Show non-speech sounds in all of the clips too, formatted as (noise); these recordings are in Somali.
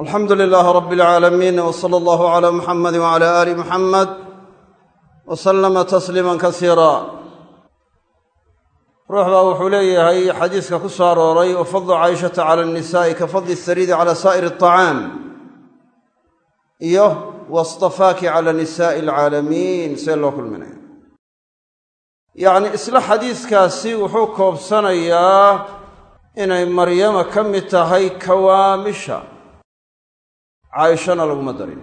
alxamdu lilaahi rabi alcaalamiin w sala allahu calaa muxamadi wcala aali muxamed wa sallama tasliiman kasiira ruux baa wuxuu leeyahay xadiiska ku soo arooray wa fadlu caayishata cala annisaa'i ka fadli sariidi cala saa'iri alطacaam iyo wastafaaki cala nisaa'i alcaalamiin see loo kulminaya. Yacni isla xadiiskaasi wuxuu koobsanayaa inay maryama ka mid tahay kawaamisha caaishana laguma darin.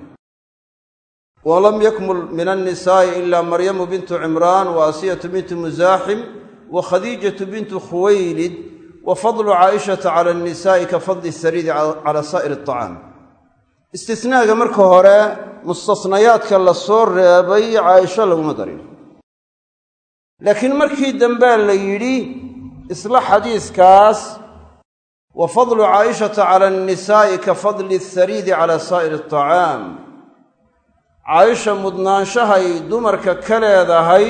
Walam yakmul min annisaa'i ilaa maryamu bintu cimraan wa asiyatu bintu musaaxim wa khadiijatu bintu khuwaylid wa fadlu caa'ishata cala annisaa'i ka fadli sariidi cala saa'iri alطacaam istisnaaga marka hore mustasnayaadka la soo reebay caaisho laguma darin. Laakiin markii dambea la yidhi isla xadiiskaas wa fadlu caa'ishata cala annisaa'i ka fadli sariidi cala saa'iri alطacaam caaisha mudnaanshahay dumarka ka leedahay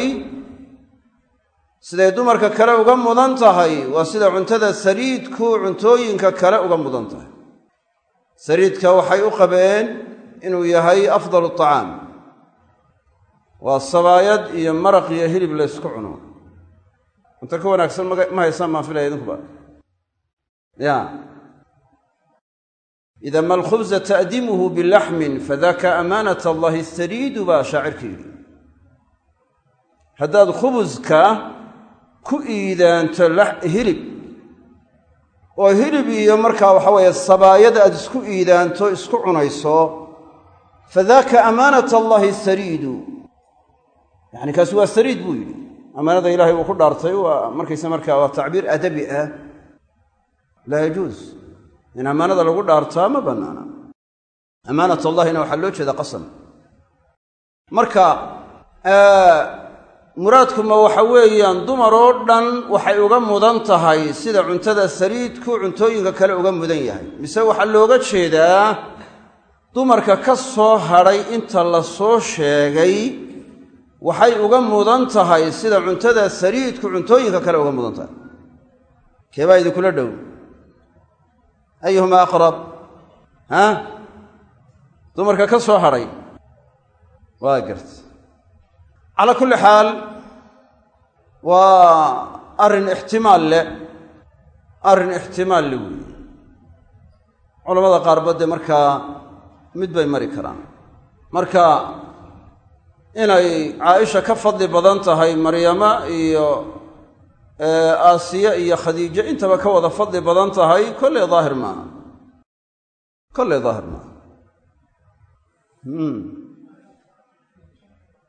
siday dumarka kale uga mudan tahay waa sida cuntada sariidku cuntooyinka kale uga mudan tahay. Sariidka waxay u qabeen inuu yahay afdalu acaam waa sabaayad iyo maraq iyo hilib laysku cuno. Cunto ka wanaagsan ma haysaan maan filaya idinkuba ya ida ma alkhubza ta'dimuhu bilaxmin fadaka amaanat allahi sariidu baa shaacirka yidhi haddaad khubuska ku iidaanto hilib oo hilib iyo markaa waxa weeye sabaayada aad isku iidaanto isku cunayso fadaaka amaanat allahi sariidu yacni kaasi waa sariid buu yidhi ammaanada ilahay uu ku dhaartay waa markaysa markaa waa tacbiir adabi ah laa yajuus in ammaanada lagu dhaartaa ma bannaana. Ammaanat allahina waxaa loo jeeda qasam. Marka muraadkuma waxa weeyaan dumar oo dhan waxay uga mudan tahay sida cuntada sariidku cuntooyinka kale uga mudan yahay. Mise waxaa looga jeedaa dumarka ka soo hadhay inta la soo sheegay waxay uga mudan tahay sida cuntada sariidku cuntooyinka kale uga mudan tahay. Keebaa idinkula dhow ayuhuma aqrab ha dumarka ka soo hadhay waa garta calaa kulli xaal waa arrin ixtimaal leh arrin ixtimaal le weeye culamada qaarba dee markaa mid bay mari karaan marka inay caaisha ka fadli badan tahay maryama iyo aasiya iyo khadiijo intaba ka wada fadli badan tahay kolley daahir maaha kolley daahir maaha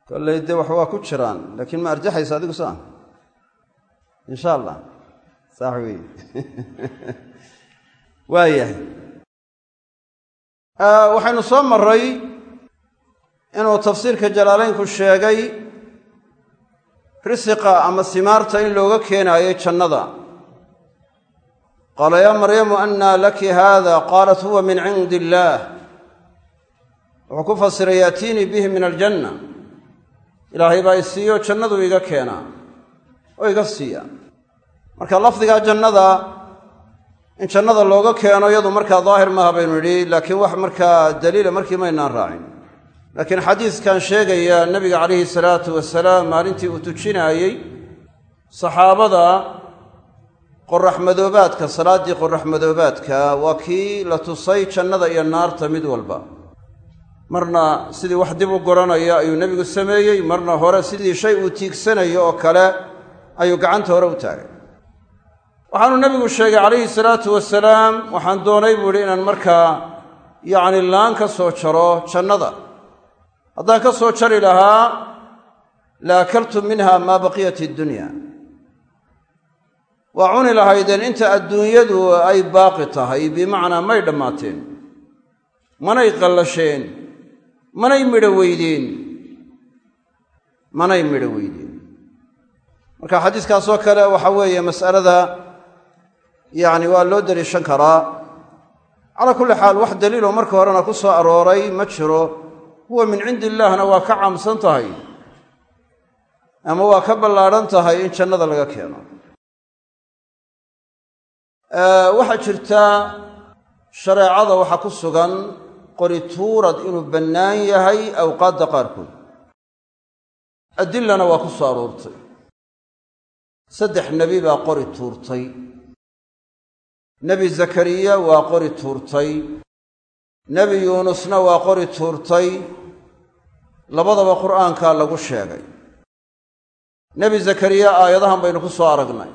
kolley dee wax waa ku jiraan laakiin ma arjaxaysa adigu saa. Insha allah saax weeye (laughs) waayahay waxaynu soo maray inuu tafsiirka jalaalaynku sheegay risiqa ama simaarta in looga keenaayo jannada. Qaala yaa maryamu annaa laki haada qaalat huwa min cindi illaah wuxuu ku fasiray yaatiinii bihi min aljanna. Ilaahay baa i siiyo jannadu iga keenaa oo iga siiya. Marka lafdigaa jannada in jannada looga keeno iyadu markaa daahir maaha baynu nidhi laakiin wax markaa daliila markii maynaan raacin laakiin xadiiskan sheegaya nebiga calayhi salaatu wasalaam maalintii uu tujinaayey saxaabada qoraxmadoobaadka salaaddii qoraxmadoobaadka waa kii la tusay jannada iyo naarta mid walba. Marna sidii wax dib u goranaya ayuu nebigu sameeyey marna hore sidii shay uu tiigsanayo oo kale ayuu gacanta hore u taagay waxaanu nebigu sheegay calayhi salaatu wasalaam waxaan doonay buu idhi inaan markaa yacni laan ka soo jaro jannada haddaan ka soo jari lahaa la akaltu minha maa baqiyat iddunya waa cuni lahaydeen inta adduunyadu ay baaqi tahay bimacnaa may dhammaateen manay qallasheen manay midho weydeen manay midho weydeen. Marka xadiiskaasoo kale waxa weeye mas'alada yacni waa loo daliishan karaa. Calaa kulli xaal wax daliiloo marka horena ku soo arooray ma jiro huwa min cindi illaahna waa ka caamsan tahay ama waa ka ballaadhan tahay in jannada laga keeno. Waxaa jirta shareecada waxaa ku sugan qori tuurad inuu bannaan yahay awqaadda qaarkood. Adilana waa ku soo aroortay. Saddex nebi baa qori tuurtay. Nebi zakariya waa qori tuurtay. Nebi yuunusna waa qori tuurtay labadaba qur'aankaa lagu sheegay. Nebi zakariya aayadahan baynu ku soo aragnay.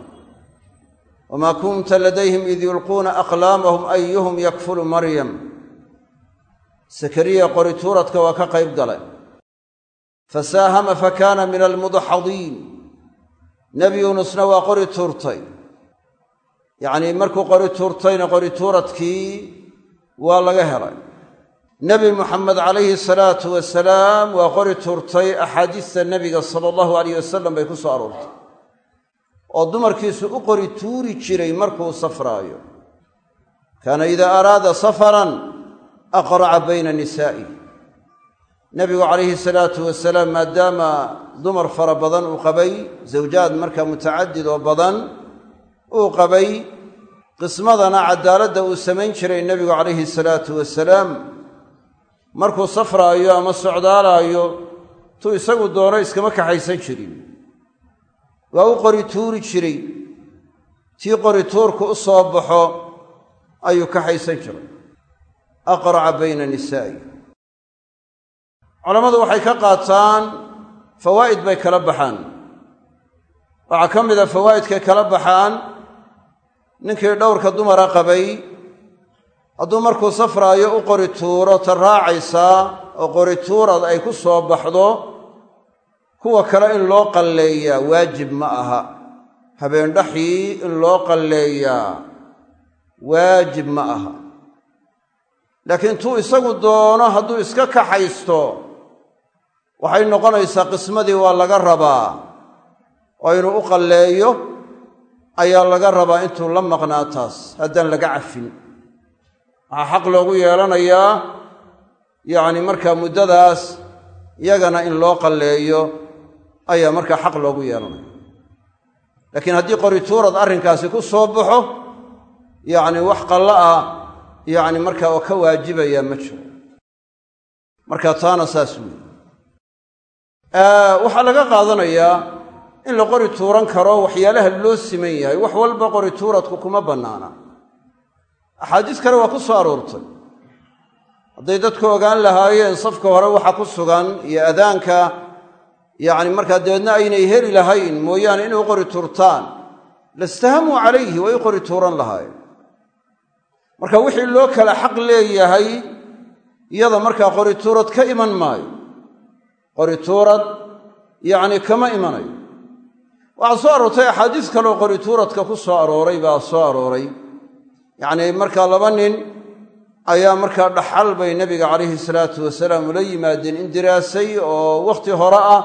Wamaa kunta ladayhim id yulquuna aqlaamahum ayuhum yakfulu maryam. Zakariya qori tuuradka waa ka qayb galay. Fasaahama fakaana min almudxadiin nebi yuunusna waa qori tuurtay. Yacnii markuu qori tuurtayna qori tuuradkii waa laga helay nebi muxamed calayhi salaatu wasalaam waa qori tuurtay axaadiista nebiga sala allahu alayh wasalam bay ku soo aroortay. Oo dumarkiisu u qori tuuri jiray markuu safraayo. Kaana idaa araada safaran aqraca bayna nisaa'i. Nebigu calayhi salaatu wasalaam maadaama dumar fara badan uu qabay zawjaad markaa mutacadid oo badan uu qabay qismadana cadaaladda uu samayn jiray nebigu calayhi salaatu wasalaam markuu safraayo ama socdaalaayo tuu isagu doono iskama kaxaysan jirin. Waa u qori tuuri jiray. Tii qori tuurku u soo baxo ayuu kaxaysan jiray. Aqraca bayna nisaa'i. Culammadu waxay ka qaataan fawaa'id bay kala baxaan. Waxaa ka mid a fawaa'idkay kala baxaan ninkii dhowrka dumara qabay hadduu markuu safraayo u qori tuuro ta raacaysaa oo qori tuurad ay ku soo baxdo kuwa kale in loo qalleeyaa waajib ma aha. Habeendhaxii in loo qalleeyaa waajib ma aha. Laakiin tuu isagu doono hadduu iska kaxaysto waxay noqonaysaa qismadii waa laga rabaa. Oo inuu u qalleeyo ayaa laga rabaa intuu la maqnaa taas haddaan laga cafin waxaa xaq loogu yeelanayaa yacni markaa muddadaas yagana in loo qalleeyo ayaa markaa xaq loogu yeelanaya laakiin haddii qorituurad arrinkaasi ku soo baxo yacni wax qallo ah yacni markaa oo ka waajibaya ma jiro. Marka taana saas weeye. Waxaa laga qaadanayaa in la qori tuuran karo waxyaalaha loo siman yahay. Wax walba qori tuuradku kuma bannaana axaadiis kale waa ku soo aroortay. Hadday dadku ogaan lahaayeen safka hore waxa ku sugan iyo adaanka yacni markaa dabeedna aynay heli lahayn mooyaane inay u qori tuurtaan. Lastahamuu calayhi way u qori tuuran lahaayeen. Marka wixii loo kala xaq leeyahay iyada markaa qori tuurad ka iman maayo. Qori tuurad yacni kama imanayo. Waxaa soo aroortay axaadiis kaleoo qori tuuradka ku soo arooray baa soo arooray yacnii markaa laba nin ayaa markaa dhaxal bay nebiga calayhi salaatu wasalaam ula yimaadeen indiraasay oo wakhti hore ah.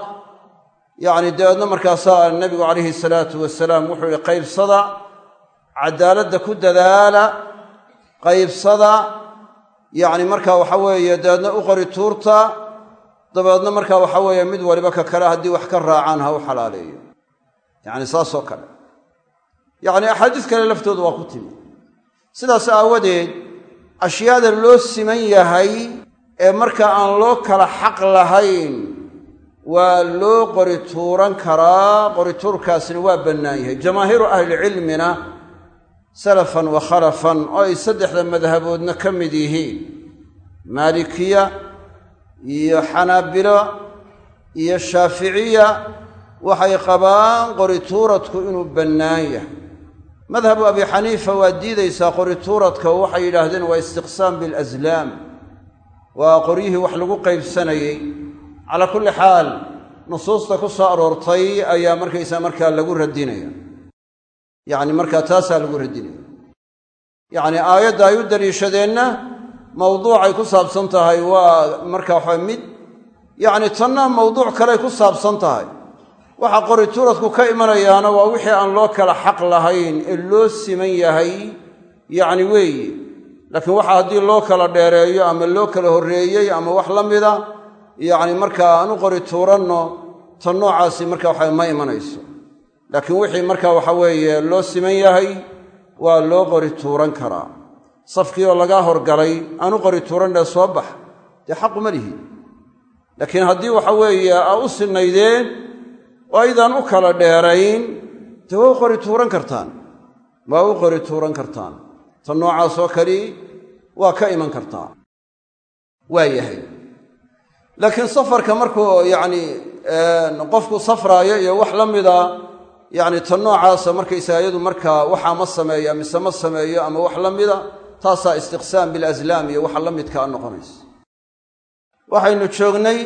Yacni dabeedna markaasaa nebigu calayhi salaatu wasalaam wuxuu yihi qaybsada cadaaladda ku dadaala qaybsada yacni markaa waxa weeye dabeedna u qori tuurta dabeedna markaa waxa weeye mid waliba ka kale haddii wax ka raacaan ha u xalaaleeyo. Yacni saasoo kale. Yacni axaadiis kale laftooda waa ku timi sidaas aawadeed ashyaada loo siman yahay ee marka aan loo kala xaq lahayn waa loo qori tuuran karaa qori tuurkaasina waa bannaan yahay. Jamaahiiru ahlilcilmina salafan wa khalafan oo ay saddexda madhaboodna ka mid yihiin. Maalikiya iyo xanaabilo iyo shaaficiya waxay qabaan qori tuuradku inuu bannaan yahay madhabu abi xaniifa waa diidaysaa qori tuuradka waxay yidhaahdeen waa istiqsaam bilaslaam waa qoryihii wax lagu qaybsanayey calaa kulli xaal nusuusta ku soo aroortay ayaa markaysaa markaa lagu radinaya. Yacni markaa taasaa lagu radinaya. Yacni aayadda ay u daliishadeenna mawduucay ku saabsan tahay waa marka waxa mid yacni tanna mawduuc kaley ku saabsan tahay waxa qori tuuradku ka imanayaana waa wixii aan loo kala xaq lahayn ee loo siman yahay. Yacni weeye laakiin waxa haddii loo kala dheereeyo ama loo kala horreeyey ama wax la mida yacni markaa aan u qori tuuranno tan noocaasi marka waxa ma imanayso. Laakiin wixii marka waxa weeye loo siman yahay waa loo qori tuuran karaa. Safkii oo lagaa horgalay aanu qori tuurannee soo bax. Dee xaquma lihi. Laakiin haddii waxa weeye aa u sinnaydeen oo u kala dheerayn. Dee waa u qori tuuran kartaan? Waa u qori tuuran kartaan? Ta noocaasoo kali waa ka iman kartaa. Waa yahay. Laakiin safarka markuu yacni qofku safraayo iyo wax la mida yacni ta noocaasa markaysaga iyadu markaa waxaa ma sameeya mise ma sameeyo ama wax la mida taasaa istiqsaam bilaslaam iyo waxa la midkaa noqonaysa. Waxaynu joognay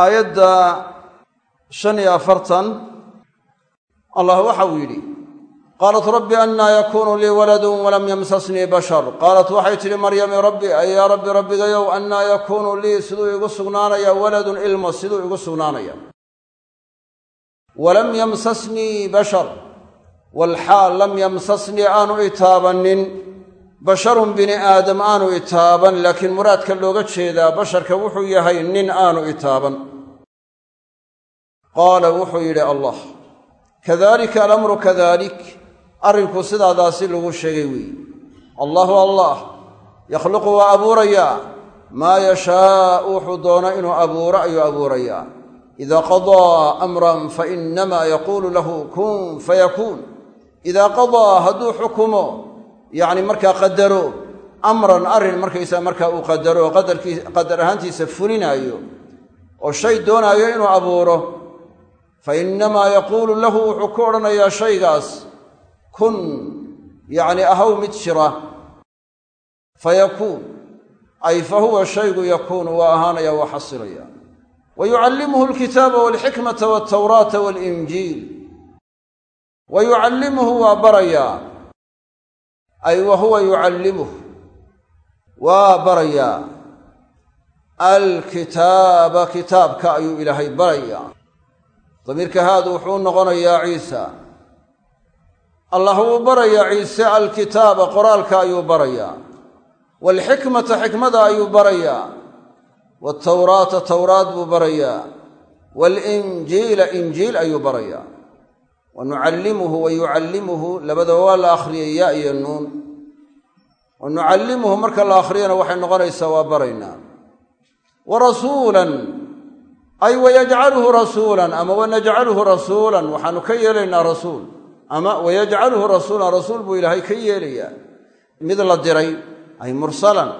aayadda shan iyo afartan allah waxa uu yidhi qaalat rabbi annaa yakuunu lii waladun walam yamsasnii bashar. Qaalat waxay tidhi maryami rabbi yaa rabbi rabbigayow annaa yakuunu lii siduu igu sugnaanaya waladun ilmo siduu igu sugnaanaya. Walam yamsasnii bashar. Walxaal lam yamsasnii aanu itaabannin basharun bini aadam aanu itaaban laakiin muraadka looga jeedaa basharka wuxuu yahay nin aanu itaaban qaala wuxuu yidhi allah kadalika alamru kadalik arrinku sidaadaasi lagu sheegay weeye allahu allah yakhluqu waa abuurayaa maa yashaau wuxuu doono inuu abuuro ayuu abuurayaa. Idaa qadaa amran fainamaa yaquulu lahu kun fayakuun idaa qadaa hadduu xukumo yacni markaa qadaro amran arrin markaysaa markaa uu qadaro qadarkii qadar ahaantiisa fulinaayo oo shay doonaayo inuu abuuro fa innamaa yaquulu lahu wuxuu ku odhanayaa shaygaas kun yacni ahaw mid jira fa yakuun ay fa huwa shaygu yakuunu waa ahaanaya waa xasilaya. Wa yucallimuhu alkitaaba walxikmata waltawraata waalinjiil wa yucallimuhu waa barayaa ay wa huwa yucallimuh waa barayaa alkitaaba kitaabka ayuu ilaahay barayaa damiirka haadu wuxuu noqonayaa ciisa. Allah wuu barayaa ciise alkitaaba qoraalka ayuu barayaa. Waalxikmata xikmada ayuu barayaa. Waaltawraata tawraad buu barayaa. Waalinjiila injiil ayuu barayaa. Wa nucallimuhu wa yucallimuhu labadaba waa la akhriyay yaa iyo nuun. Wa nucallimuhu marka la akhriyana waxay noqonaysaa waa baraynaa. Wa rasuulan ay wayajcaluhu rasuulan ama wanajcaluhu rasuulan waxaanu ka yeelaynaa rasuul. Ama wayajcaluhu rasuulan rasuul buu ilaahay ka yeelayaa. Mid la diray ay mursalan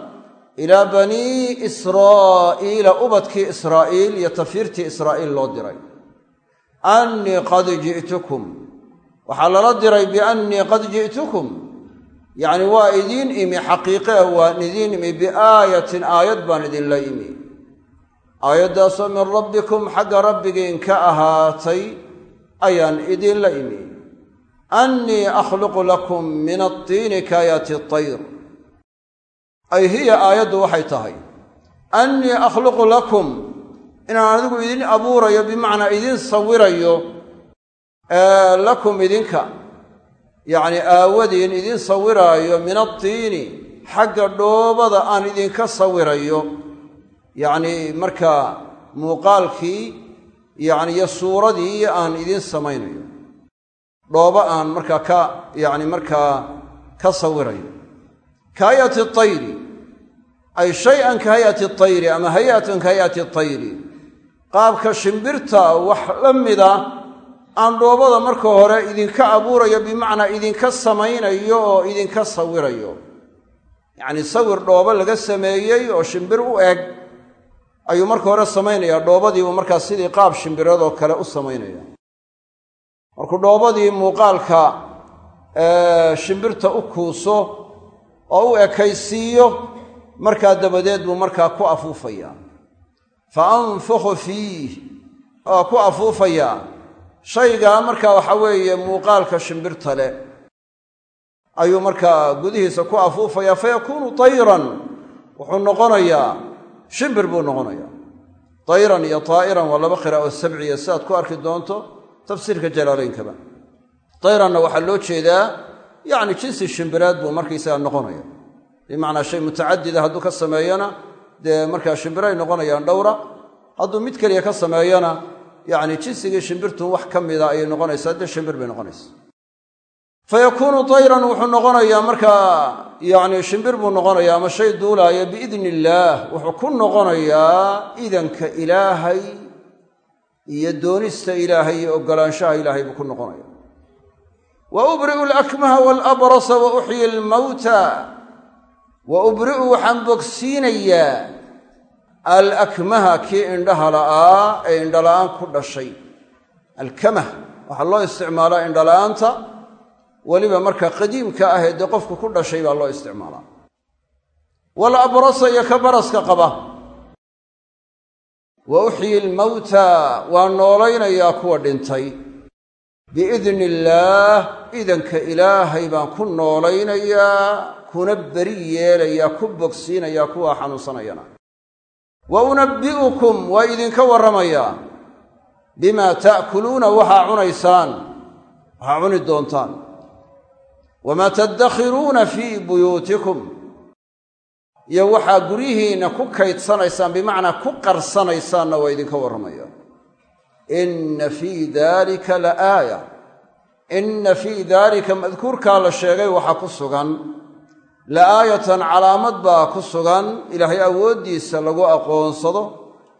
ilaa banii israa'iila ubadkii israa'iil iyo tafiirtii israa'iil loo diray. Annii qad ji'tukum. Waxaa lala diray biannii qad ji'tukum. Yacni waa idiin imi xaqiiqe waan idiin imi biaayatin aayad baan idinla imi aayaddaasoo min rabbikum xagga rabbigiin ka ahaatay ayaan idinla imi. Annii akhluqu lakum min adtiini kaayaati tayr ay hiya aayaddu waxay tahay. Annii akhluqu lakum inaan adigu idin abuurayo bimacnaa idin sawirayo lakum idinka. Yacni aawadiin idin sawiraayo min adtiini xagga dhoobada aan idinka sawirayo yacni markaa muuqaalkii yacni iyo suuradii aan idin samaynayo. Dhoobo aan markaa ka yacni markaa ka sawirayo. Ka hayati tayri ay shay-an ka hayati tayri ama hay'atan ka hayati tayri qaabka shimbirta wax la mida aan dhoobada marka hore idinka abuurayo bimacnaa idinka samaynayo oo idinka sawirayo. Yacni sawir dhoobo laga sameeyey oo shimbir u eg ayuu marka hore samaynayaa dhoobadiibuu markaa sidii qaab shimbiradoo kale u samaynaya. Markuu dhoobadii muuqaalka shimbirta u kuuso oo u ekaysiiyo markaa dabadeed buu markaa ku afuufayaa fa anfukhu fiih waa ku afuufayaa shaygaa markaa waxa weeye muuqaalka shimbirta leh ayuu markaa gudihiisa ku afuufayaa fa yakuunu tayran wuxuu noqonayaa shimbir buu noqonayaa. Tayran iyo taa'iran waa laba qiraa'o sabciya siaad ku arki doonto tafsiirka jalaalaynkaba tayranna waxaa loo jeedaa yacni jinsi shimbiraad buu markaysaga noqonaya bimacnaa shay mutacadida hadduu ka sameeyana dee markaa shimbiray noqonayaan dhowra. Hadduu mid keliya ka sameeyana yacni jinsigii shimbirtun wax ka mida ayay noqonaysaa dee shimbir bay noqonaysaa fayakuunu tayran wuxuu noqonayaa markaa yacni shimbir buu noqonayaa ama shay duulaaya biidni illaah wuxuu ku noqonayaa idanka ilaahay iyo doonista ilaahay iyo oggolaanshaha ilaahay buu ku noqonaya wa ubri'u alakmaha waalabrasa wa uxyi almawta wa ubri'u waxaan bogsiinayaa alakmaha kii indhaha la'aa ee indhala'aan ku dhashay alkamah waxaa loo isticmaalaa indhala'aanta weliba marka qadiimka ah ee dee qofku ku dhashay baa loo isticmaalaa. Wal abrasa iyo ka baraska qaba. Wa uxyi almawta waa noolaynayaa kuwa dhintay. Biidni illaah idanka ilaahay baan ku noolaynayaa kuna beri yeelayaa ku bogsiinayaa kuwaa xanuunsanayana. Wa unabbi'ukum waa idinka warramayaa bimaa ta'kuluuna waxaa cunaysaan waxaa cuni doontaan wamaa taddakhiruuna fii buyuutikum iyo waxaa guryihiinna ku kaydsanaysaan bimacnaa ku qarsanaysaanna waa idinka warramaya. Inna fii daalika la aaya. Inna fii daalika madkuurkaa la sheegay waxaa ku sugan. La aayatan calaamad baa ku sugan. Ilaahay awooddiisa lagu aqoonsado.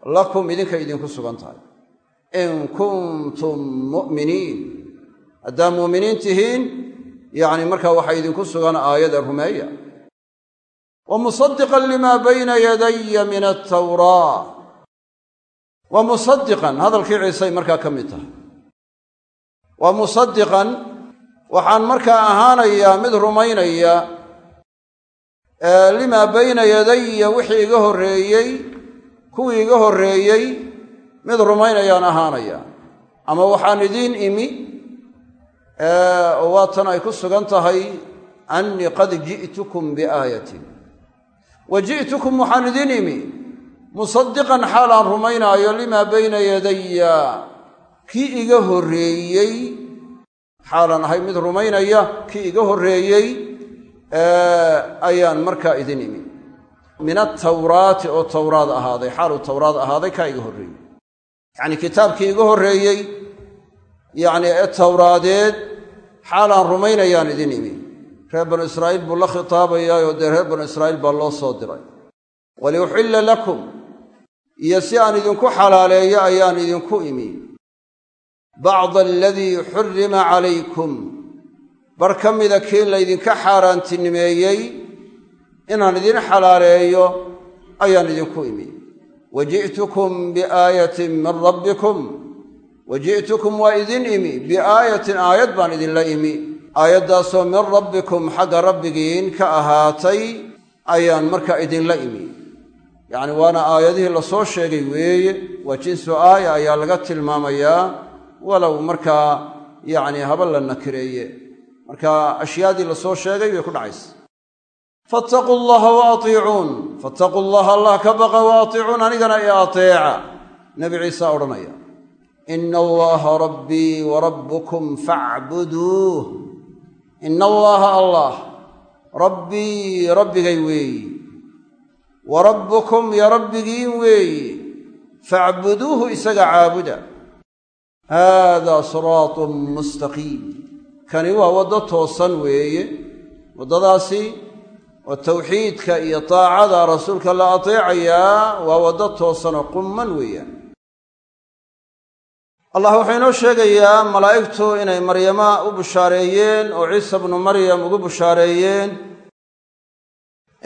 Lakum idinka idinku sugan tahay. In kuntum mu'miniin. Haddaa muuminiin tihiin yacni markaa waxaa idinku sugan aayada rumeeya. Wa musadiqan limaa bayna yadaya min altawraa wa musadiqan hadalkii ciisay markaa ka mid tahay. Wa musadiqan waxaan markaa ahaanayaa mid rumaynaya limaa bayna yadaya wixii iga horreeyey kuwii iga horreeyey mid rumaynayaan ahaanaya. Ama waxaan idiin imi oo waatan ay ku sugan tahay annii qad ji'tukum biaayatin. Wa ji'tukum waxaan idiin imi musadiqan xaalaan rumaynaayo limaa bayna yadaya kii iga horreeyey xaalaan ahay mid rumaynaya kii iga horreeyey ayaan markaa idin imi. Min atawraati oo tawraad ahaaday xaaluu tawraad ahaaday kaa iga horreeyey. Yacnii kitaabkii iga horreeyey yacni ee tawraadeed xaalaan rumaynayaan idin imi reer banu israa'iil buu la khitaabayaayoo dee reer banu israa'iil baa loo soo diray. Waliuxilla lakum iyo si aan idinku xalaaleeyo ayaan idinku imi. Bacda aladii xurrima calaykum bar ka mida kii laydinka xaaraantinimeeyey inaan idin xalaaleeyo ayaan idinku imi. Wa ji'tukum biaayatin min rabbikum wa ji'tukum waa idin imi. Biaayatin aayad baan idinla imi. Aayaddaasoo min rabbikum xagga rabbigiin ka ahaatay ayaan markaa idinla imi. Yacni waana aayadihii la soo sheegay weeye waa jinsu aaya ayaa laga tilmaamayaa walow markaa yacni haba la nakireeye. Marka ashyaadii la soo sheegay bay ku dhacaysa. Fattaquu allaha wa atiicuun. Fattaquu allaha allah ka baqa wa atiicuun anigana i ateeca nebi ciisa ina allaha rabbii wa rabbukum facbuduuh ina allaaha allah. Rabbii rabbigay weeyi wa rabbukum yo rabbigiin weeyi facbuduuhu isaga caabuda. Haadaa siraatun mustaqiim. Kani waa waddo toosan weeye. Waddadaasi oo tawxiidka iyo taacada rasuulka la ateecayaa waa waddo toosan oo qumman weeyaan allah wuxuu inoo sheegayaa malaa'igtu inay maryama u bushaareeyeen oo ciisa bnu maryam ugu bushaareeyeen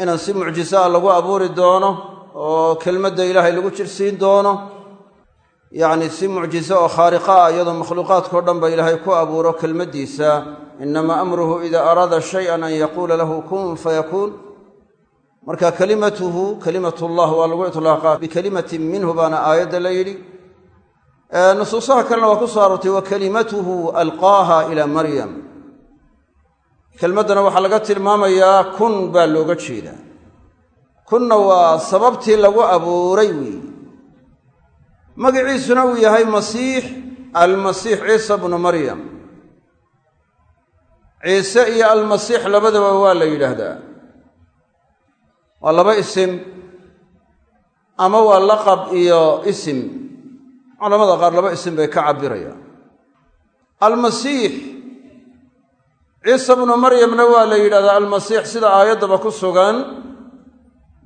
inaan si mucjisa a lagu abuuri doono oo kelmadda ilaahay lagu jirsiin doono. Yacni si mucjiso oo khaariqa ah iyadoo makhluuqaadkao dhan ba ilaahay ku abuuro kelmaddiisa. Inamaa amruhu idaa araada shayan an yaquula lahu kun fayakuun marka kelimatuhu kelimatullah waa lagu itlaaqaa bikelimatin minhu baana aayadda la yidhi nusuusaha kalena waa ku soo aroortay wa kelimatuhu alqaaha ilaa maryam. Kelmaddana waxaa laga tilmaamayaa kun baa looga jeedaa. Kunna waa sababtii lagu abuuray weeye magiciisuna uu yahay masiix almasiix ciisa bnu maryam. Ciise iyo almasiix labadaba waa la yidhaahdaa. Waa laba isim ama waa laqab iyo isim culamada qaar laba isim bay ka cabbirayaan. Almasiix ciisa bnu maryamna waa la yidhahdaa almasiix sida aayaddaba ku sugan.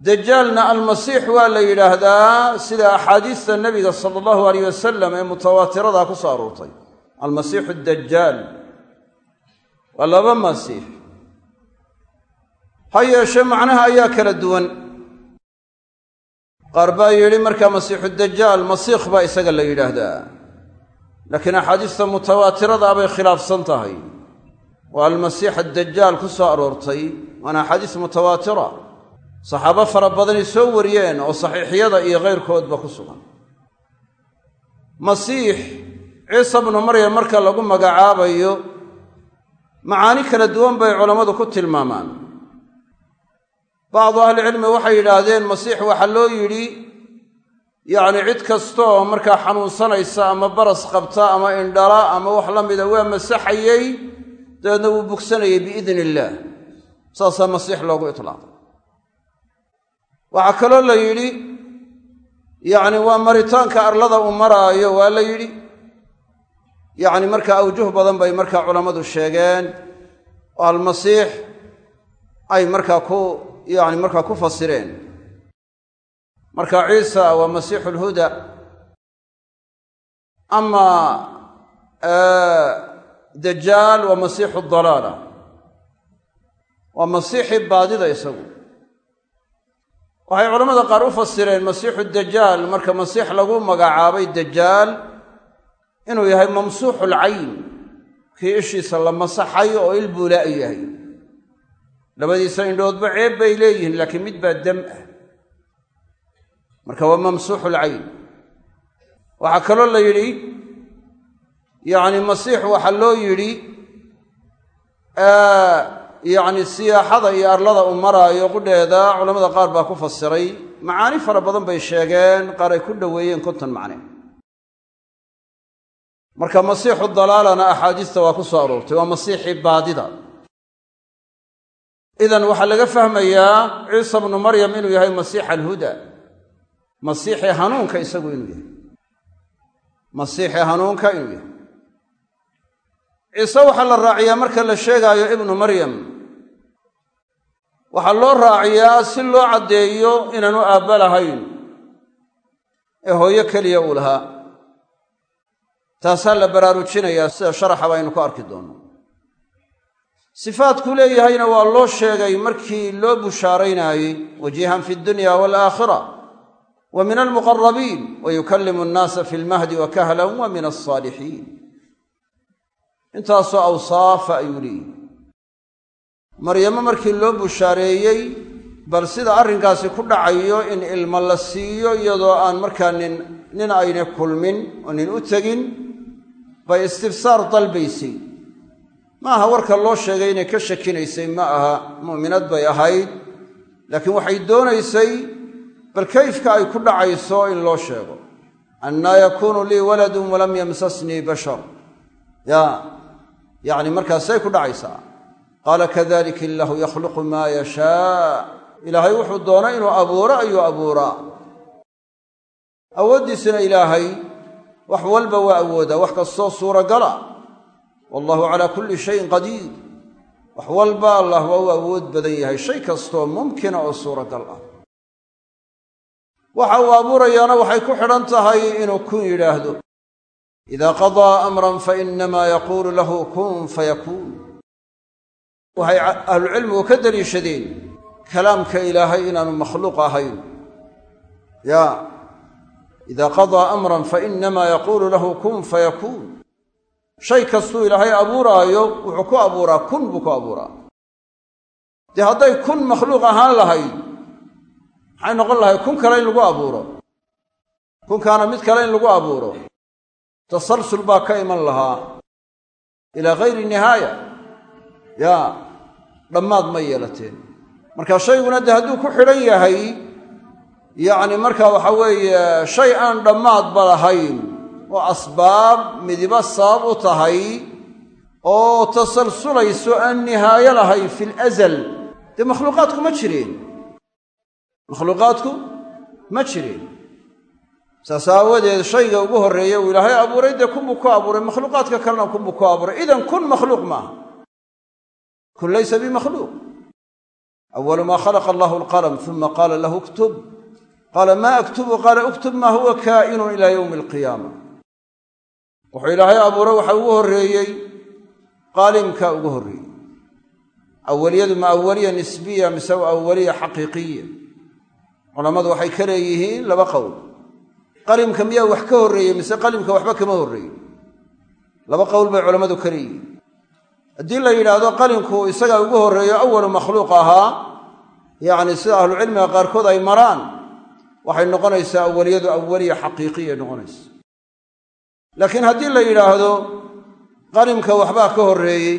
Dajaalna almasiix waa la yidhaahdaa sida axaadiista nebiga sala allahu alayh wasalam ee mutawaatiradaa ku soo aroortay almasiixu dajaal waa laba masiix. Ha yeeshee macnaha ayaa kala duwan qaar baa yidhi markaa masiixu dajaal masiikh baa isaga la yidhaahdaa. Laakiin axaadiista mutawaatiradaa bay khilaafsan tahay. Waa almasiix adajaal ku soo aroortay waana axaadiis mutawaatira. Saxaabo fara badani soo wariyeen oo saxiixyada iyo kayrkoodba ku sugan. Masiix ciisa bnu maryam marka lagu magacaabayo macaani kala duwan bay culammadu ku tilmaamaan bacdu ahlicilmi waxay yidhaahdeen masiix waxaa loo yidhi yacni cid kastaoo markaa xanuunsanaysa ama baras qabta ama indhala ama wax la mida waa masaxayey dabeedna wuu bugsanayay biidni illaah saasaa masiix loogu itlaaqay waxaa kaloo la yidhi yacni waa maritaanka arlada uu maraayo waa la yidhi. Yacni markaa awjuh badan bay markaa culammadu sheegeen. Oo almasiix ay markaa ku yacni markaa ku fasireen. Marka ciisa waa masiixu lhuda ama dajaal waa masiixu dalaala. Waa masiixii baadida isagu. Waxay culamada qaar u fasireen masiixu dajaal marka masiix lagu magacaabay dajaal inuu yahay mamsuuxu lcayn kii ishiisa la masaxayo oo il buulaa yahay labadiisa indhoodba ceeb bay leeyihiin laakiin mid baa dam ah. Marka waa mamsuuxu lcayn waxaa kaloo la yidhi yacni masiix waxaa loo yidhi yacni siyaaxada iyo arlada uu maraayo qudheeda culamada qaar baa ku fasiray. Macaani fara badan bay sheegeen qaar ay ku dhoweeyeen konton macne. Marka masiixu dalaalana axaadiista waa ku soo aroortay waa masiixii baadida idan waxaa laga fahmayaa ciisa bnu maryam inuu yahay masiixa alhuda. Masiixii hanuunka isagu inuu yahay. Masiixii hanuunka inuu yahay. Ciise waxaa la raaciyaa marka la sheegaayo ibnu maryam. Waxaa loo raaciyaa si loo caddeeyo inaanu aabba lahayn ee hooyo keliya uu lahaa. Taasaa la baraarujinayaa sida sharaxa baynu ku arki doonno sifaadkuu leeyahayna waa loo sheegay markii loo bushaaraynaayey wajihan fi dunya waalaakhira wa min almuqarabiin wa yukallimu annaasa fi lmahdi wa kahlan wa min alsaalixiin intaasoo awsaafa ayuu leeyihi maryamo markii loo bushaareeyey bal sida arrinkaasi ku dhacayo in ilmo la siiyo iyadoo aan markaa nin nin ayna kulmin oo nin u tegin bay istifsaar dalbaysay ma aha warka loo sheegay inay ka shakinaysay ma aha mu'minad bay ahayd laakiin waxay doonaysay bal kayfka ay ku dhacayso in loo sheego. Annaa yakuunu lii waladun walam yamsasnii bashar. Ya yacni markaasay ku dhacaysaa. Qaala kadalika illaahu yakhluqu maa yashaa ilaahay wuxuu doonay inuu abuuro ayuu abuuraa. Awooddiisuna ilaahay wax walba waa awoodaa wax kastoo suuragala wallahu calaa kulli shayin qadiir wax walba allah waa u awood badan yahay shay kastoo mumkina oo suuragal ah. Waxa uu abuurayaana waxay ku xidhan tahay inuu kun yidhaahdo idaa qadaa amran fainamaa yaquulu lahu kun fayakuun waxay ahlucilmigu ka daliishadeen kalaamka ilaahay inaanu makhluuq ahayn. Ya idaa qadaa amran fainamaa yaquulu lahu kun fayakuun shay kastuu ilaahay abuuraayo wuxuu ku abuuraa kun buu ku abuuraa. Dee hadday kun makhluuq ahaan lahayd maxay noqon lahayd kun kale in lagu abuuro? Kunkaana mid kale in lagu abuuro? Tasalsul baa ka iman lahaa. Ilaa hayri nihaaya. Yaa dhammaad ma yeelateen. Marka shayguna dee hadduu ku xidhan yahay yacni marka waxa weeye shay aan dhammaadba lahayn oo asbaab midiba sabab u tahay oo tasalsulayso aan nihaayo lahayn fi lazal dee makhluuqaadku ma jireen? Makhluuqaadku ma jireen. Saas aawadeed shayga ugu horreeya uu ilaahay abuuray dee kunbuu ku abuuray? Makhluuqaadka kalena kunbuu ku abuuray. Idan kun makhluuq maaha. Kun laysa bimakhluuq. Awalu maa khalaqa allahu alqalam uma qaala lahu uktub. Qaala maa aktubu? Qaala uktub maa huwa kaa'inun ilaa yowmi alqiyaama wuxuu ilaahay abuure waxa ugu horreeyey qaalimka ugu horreeyey. Awaliyadu ma awaliya nisbiya mise awaliya xaqiiqiya. Culammadu waxay ka leeyihiin laba qowl qalimka miyaa wax ka horreeyey mise qalimka waxba kama horreeyey? Laba qowl bay culammadu ka leeyihiin. Haddii la yidhaahdo qalinku isagaa ugu horreeyo awalu makhluuq ahaa yacni sida ahlucilmiga qaarkood ay maraan waxay noqonaysaa awaliyadu awaliya xaqiiqiya noqonaysa laakiin haddii la yidhaahdo qalimka waxbaa ka horreeyey.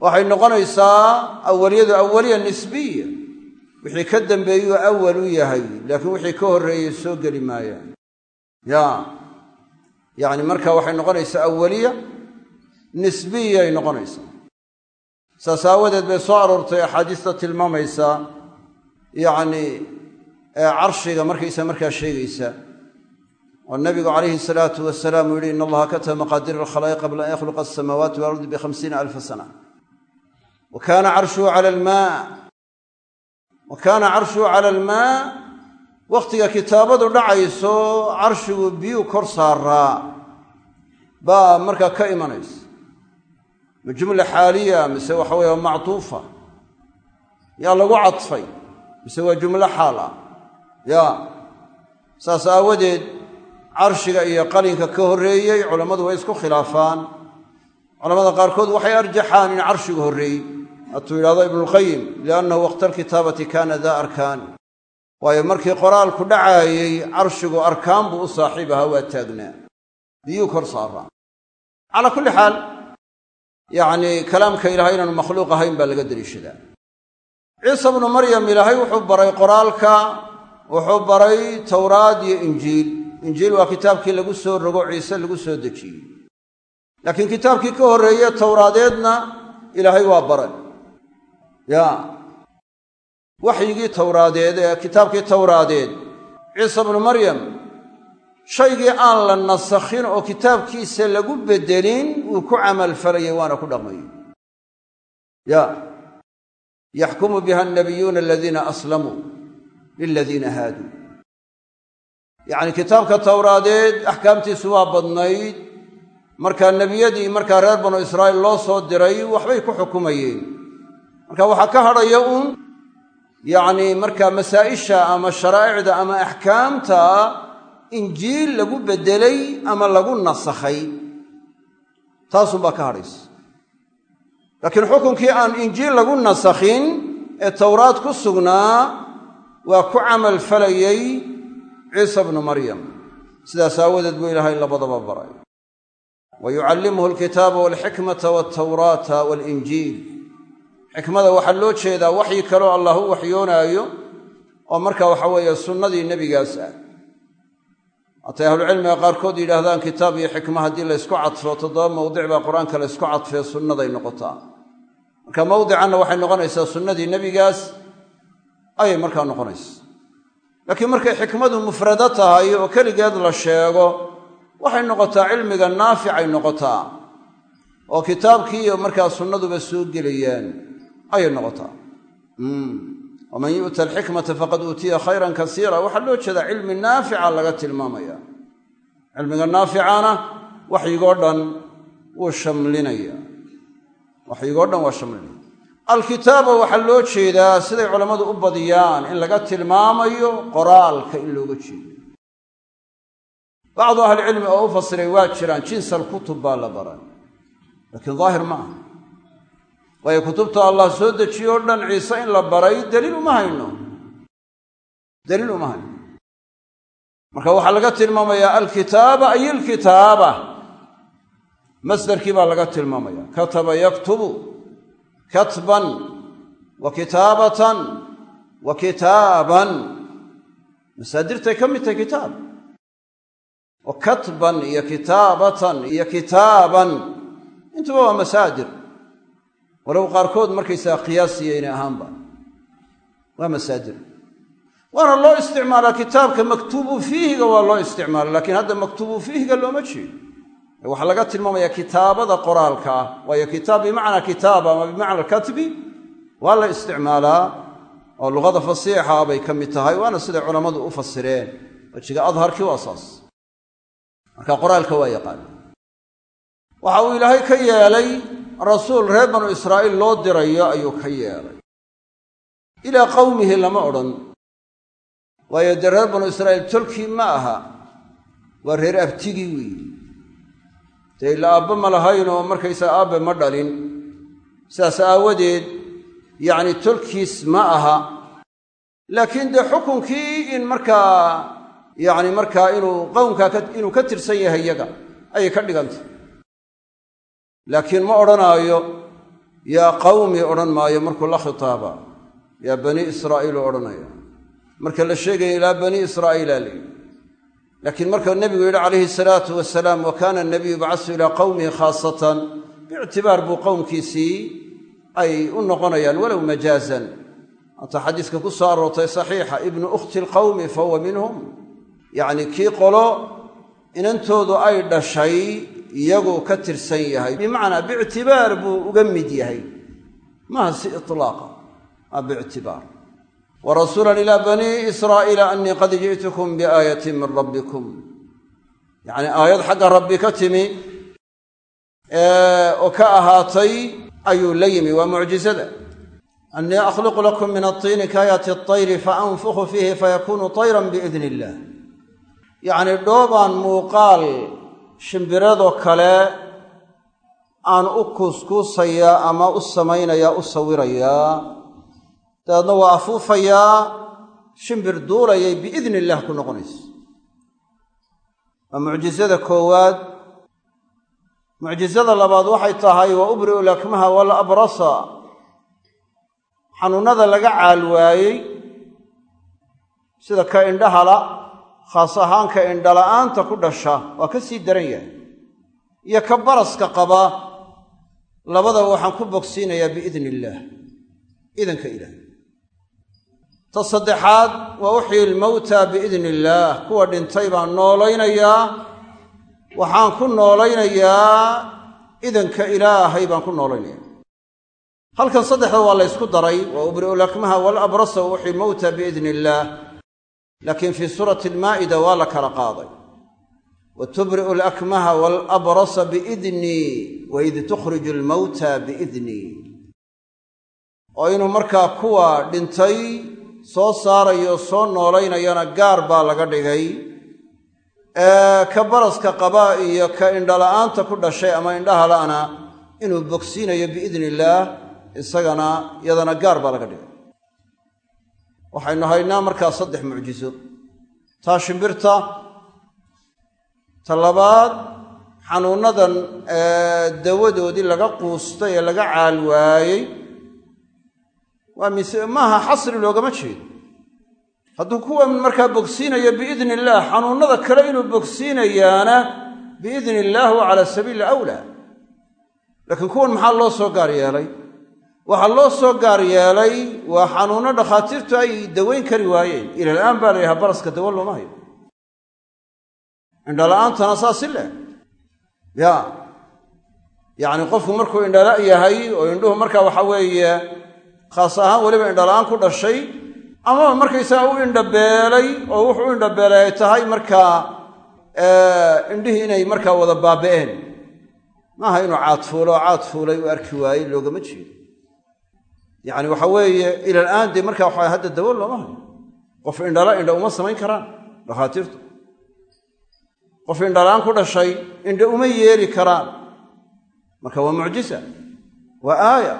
Waxay noqonaysaa awaliyadu awaliya nisbiya. Wixii ka dambeeyuu awal u yahay laakiin wixii ka horreeyey soo geli maayaan. Ya yacni marka waxay noqonaysaa awaliya nisbiyay noqonaysaa. Saas aawadeed bay soo aroortay axaadiista tilmaamaysa yacni carshiga markaysa markaa sheegaysa oo nabigu calayhi salaatu wasalaam uu yihi in allaha kataba maqaadira alkhalaa'iq qabla an yakhluqa asamaawaati waalardi bikhamsiina alfa sana. Wa kaana carshuhu cala almaa wa kaana carshuhu cala almaa wakhtiga kitaabadu dhacayso carshigu biyuu kor saaraa. Baa markaa ka imanaysa ma jumla xaaliya mise waxa weeye waa mactuufa. Yaa lagu cadfay mise waa jumlo xaal ah ya saas aawadeed carshiga iyo qalinka ka horreeyey culammadu way isku khilaafaan. Culamada qaarkood waxay arjaxaan in carshigu horreeyey. Hatuu yidhahdo ibnulqayim liannahu waqta alkitaabati kaana daa arkaan. Waayo markii qoraalku dhacaayey carshigu arkaan buu u saaxiib ahaa waa taagnaa. Biyuu kor saaraa calaa kulli xaal yacnii kalaamka ilaahay inaanu makhluuq ahayn baa laga deliishadaa ciisa bnu maryam ilaahay wuxuu baray qoraalka wuxuu baray towraad iyo injiil injiil waa kitaabkii lagu soo rogo ciise lagu soo dejiyey. Laakiin kitaabkii ka horreeye towraadeedna ilaahay waa baray ya waxyigii towraadeed ee kitaabkii towraadeed ciisa bnu maryam shaygii aan la nasakhin oo kitaabkiisa lagu beddelin wuu ku camalfalayay waana ku dhaqmayay ya yaxkumu biha annabiyuuna aladiina aslamuu liladiina haaduu yacni kitaabka towraadeed axkaamtiisu waa badnayd. Markaa nebiyadii markaa reer banu israa'iil loo soo diray waxbay ku xukumayeen. Marka waxaa ka hadhaya uun yacni markaa masaa'isha ama sharaa'icda ama axkaamta injiil lagu beddelay ama lagu nasakhay. Taasunbaa ka hadhaysa. Laakiin xukunkii aan injiil lagu nasakhin ee towraad ku sugnaa waa ku camal falayey ciisa bnu maryam. Sidaas aawadeed buu ilaahay labadaba baray. Wa yucallimuhu alkitaaba walxikmata waltawraata waalinjiil xikmada waxaa loo jeedaa waxyi kaloo allah u waxyoonaayo oo marka waxa weeye sunnadii nebigaas ah. Haatay ahlucilmiga qaarkood yidhaahdaan kitaab iyo xikma haddii laysku cadfo toddoba mawdic baa qur'aanka laysku cadfee sunnaday noqotaa. Marka mawdicanna waxay noqonaysaa sunnadii nebigaas ayay markaa noqonaysa laakiin markay xikmadu mufrado tahay oo keligeed la sheego waxay noqotaa cilmiga naaficay noqotaa. Oo kitaabkii iyo markaa sunnaduba soo gelayaan ayay noqotaa. Waman yu'ta alxikmata faqad uutiya khayran kasiira. Waxaa loo jeedaa cilmi naafica laga tilmaamaya. Cilmiga naaficana waxyigoo dhan wuu shamlinaya. Waxyigoo dhan waa shamlinaya alkitaaba waxaa loo jeedaa siday culammadu u badiyaan in laga tilmaamayo qoraalka in looga jeedo. Bacdu ahlicilmi oo u fasiray waa jiraan jinsal kutub baa la baray laakiin daahir ma aha. Waayo kutubta allah soo dejiye o dhan ciise in la baray daliil uma hayno. Daliil uma hayno. Marka waxaa laga tilmaamayaa alkitaaba ay ilkitaaba masdarkii baa laga tilmaamaya kataba yaktubu katban wa kitaabatan wa kitaaban masaadirtay ka mid tahay kitaab wa katban iyo kitaabatan iyo kitaaban intuba waa masaadir walow qaarkood markaysaga qiyaasiyaynay ahaanba waa masaadir waana loo isticmaalaa kitaabka maktuubu fiihiga waa loo isticmaala laakiin hadda maktuubu fiihiga looma jeedo waxaa laga tilmaamayaa kitaabada qoraalka. Waayo kitaab bimacnaa kitaaba ama bimacna katbi waa la isticmaalaa oo luqada fasiixa bay ka mid tahay waana siday culammadu u fasireen. Wejiga adharkii waa saas. Marka qoraalka waa yaqaan. Waxa uu ilaahay ka yeelay rasuul reer banu israa'iil loo dirayo ayuu ka yeelay. Ilaa qowmihi lama odhan. Waayo dee reer banu israa'iil tolkii ma aha. Waa reer abtigii weeye dee ila aabbe ma lahaynoo markaysaga aabbe ma dhalin. Sidaas aawadeed yacni tolkiis ma aha. Laakiin dee xukunkii in markaa yacni markaa inuu qowmkaa inuu ka tirsan yahay yaga ayay ka dhigantay. Laakiin ma odhanaayo yaa qawmi odhan maayo markuu la khitaaba. Yaa bani israa'iilu odhanaya. Marka la sheegaya ilaa bani israa'iila la yidhi laakiin marka nebigu yidhi calayhi salaatu wasalaam wa kaana nabiyu yubcasu ilaa qowmihi khaasatan biictibaar buu qowmkiisii ay u noqonayaan walow majaazan. Hataa xadiiska ku soo aroortay saxiixa ibnu ukhti lqowmi fa huwa minhum. Yacni kii qolo inantoodu ay dhashay iyaguu ka tirsan yahay. Bimacnaa biictibaar buu uga mid yahay. Maaha si itlaaqa maa wa rasuulan ilaa banii israa'iila annii qad ji'tukum biaayatin min rabbikum. Yacnii aayad xagga rabbi ka timi oo ka ahaatay ayuu la yimi waa mucjizada. Annii akhluqu lakum min altiini kaayati atayri fa anfukhu fiihi fayakuunu tayran biidni illaah yacnii dhoobaan muuqaal shimbiradoo kale aan u kuuskuusayaa ama u samaynayaa u sawirayaa dabeedna waa afuufayaa shimbir duulayay biidni illaah ku noqonayso waa mucjizada koowaad mucjizada labaad waxay tahay wa ubri'u lakmaha wal abrasa. Xanuunnada laga caal waayey sida ka indhahala khaas ahaanka indhala'aanta ku dhasha waa ka sii daran yahay. Iyo ka baraska qaba labadaba waxaan ku bogsiinayaa biidni illaah idanka ilaah ta saddexaad waa uxyi ilmowta biidni illaah kuwa dhintay baan noolaynayaa waxaan ku noolaynayaa idanka ilaahay baan ku noolaynaya halkan saddexda waa la ysku daray wa ubri'u lakmaha walabrasa wa uxyi mowta biidni illaah laakiin fii suurati almaa'ida waa la kala qaaday. Wa tubri'u alakmaha waalabrasa biidnii waid tukhriju almowta biidnii oo inuu markaa kuwa dhintay soo saarayo soo noolaynayana gaar baa laga dhigay ka baraska qaba iyo ka indhala'aanta ku dhashay ama indhaha la'na inuu bogsiinayo biidni illaah isagana yadana gaar baa laga dhigay. Waxaynu haynaa markaa saddex mucjizo. Taa shimbirta ta labaad xanuunnadan dawadoodii laga quustay ee laga caal waayey waa maaha xasri loogama jeedo. Hadduu kuwan markaa bogsiinayo biidni illaah xanuunnada kale inuu bogsiinayaana biidni illaah wa cala sabiili awlaa laakiin kuwan maxaa loo soo gaar yeelay? Waxaa loo soo gaar yeelay waa xanuunno dhakhaatiirtu ay daweyn kari waayeen. Ilaal'aan baa la baraska dawo looma hayo. Indhala'aantana saa si leh ya yacni qofku markuu indhala yahay oo indhuhu markaa waxa weeye khaas ahaan weliba indhala'aan ku dhashay amaba markaysaga u indhabeelay oo wuxuu u indhabeelay ay tahay markaa indhihii inay markaa wada baaba'een. Maaha inuu caadfuulo oo caadfuulay u arki waayey loogama jeedo. Yacni waxa weeye ilaal'aan dee markaa waxa hadda dawo looma hayo. Qof indhala indha uma samayn karaan dhakhaatiirtu. Qof indhalaan ku dhashay indha uma yeeli karaan. Marka waa mucjiza waa aaya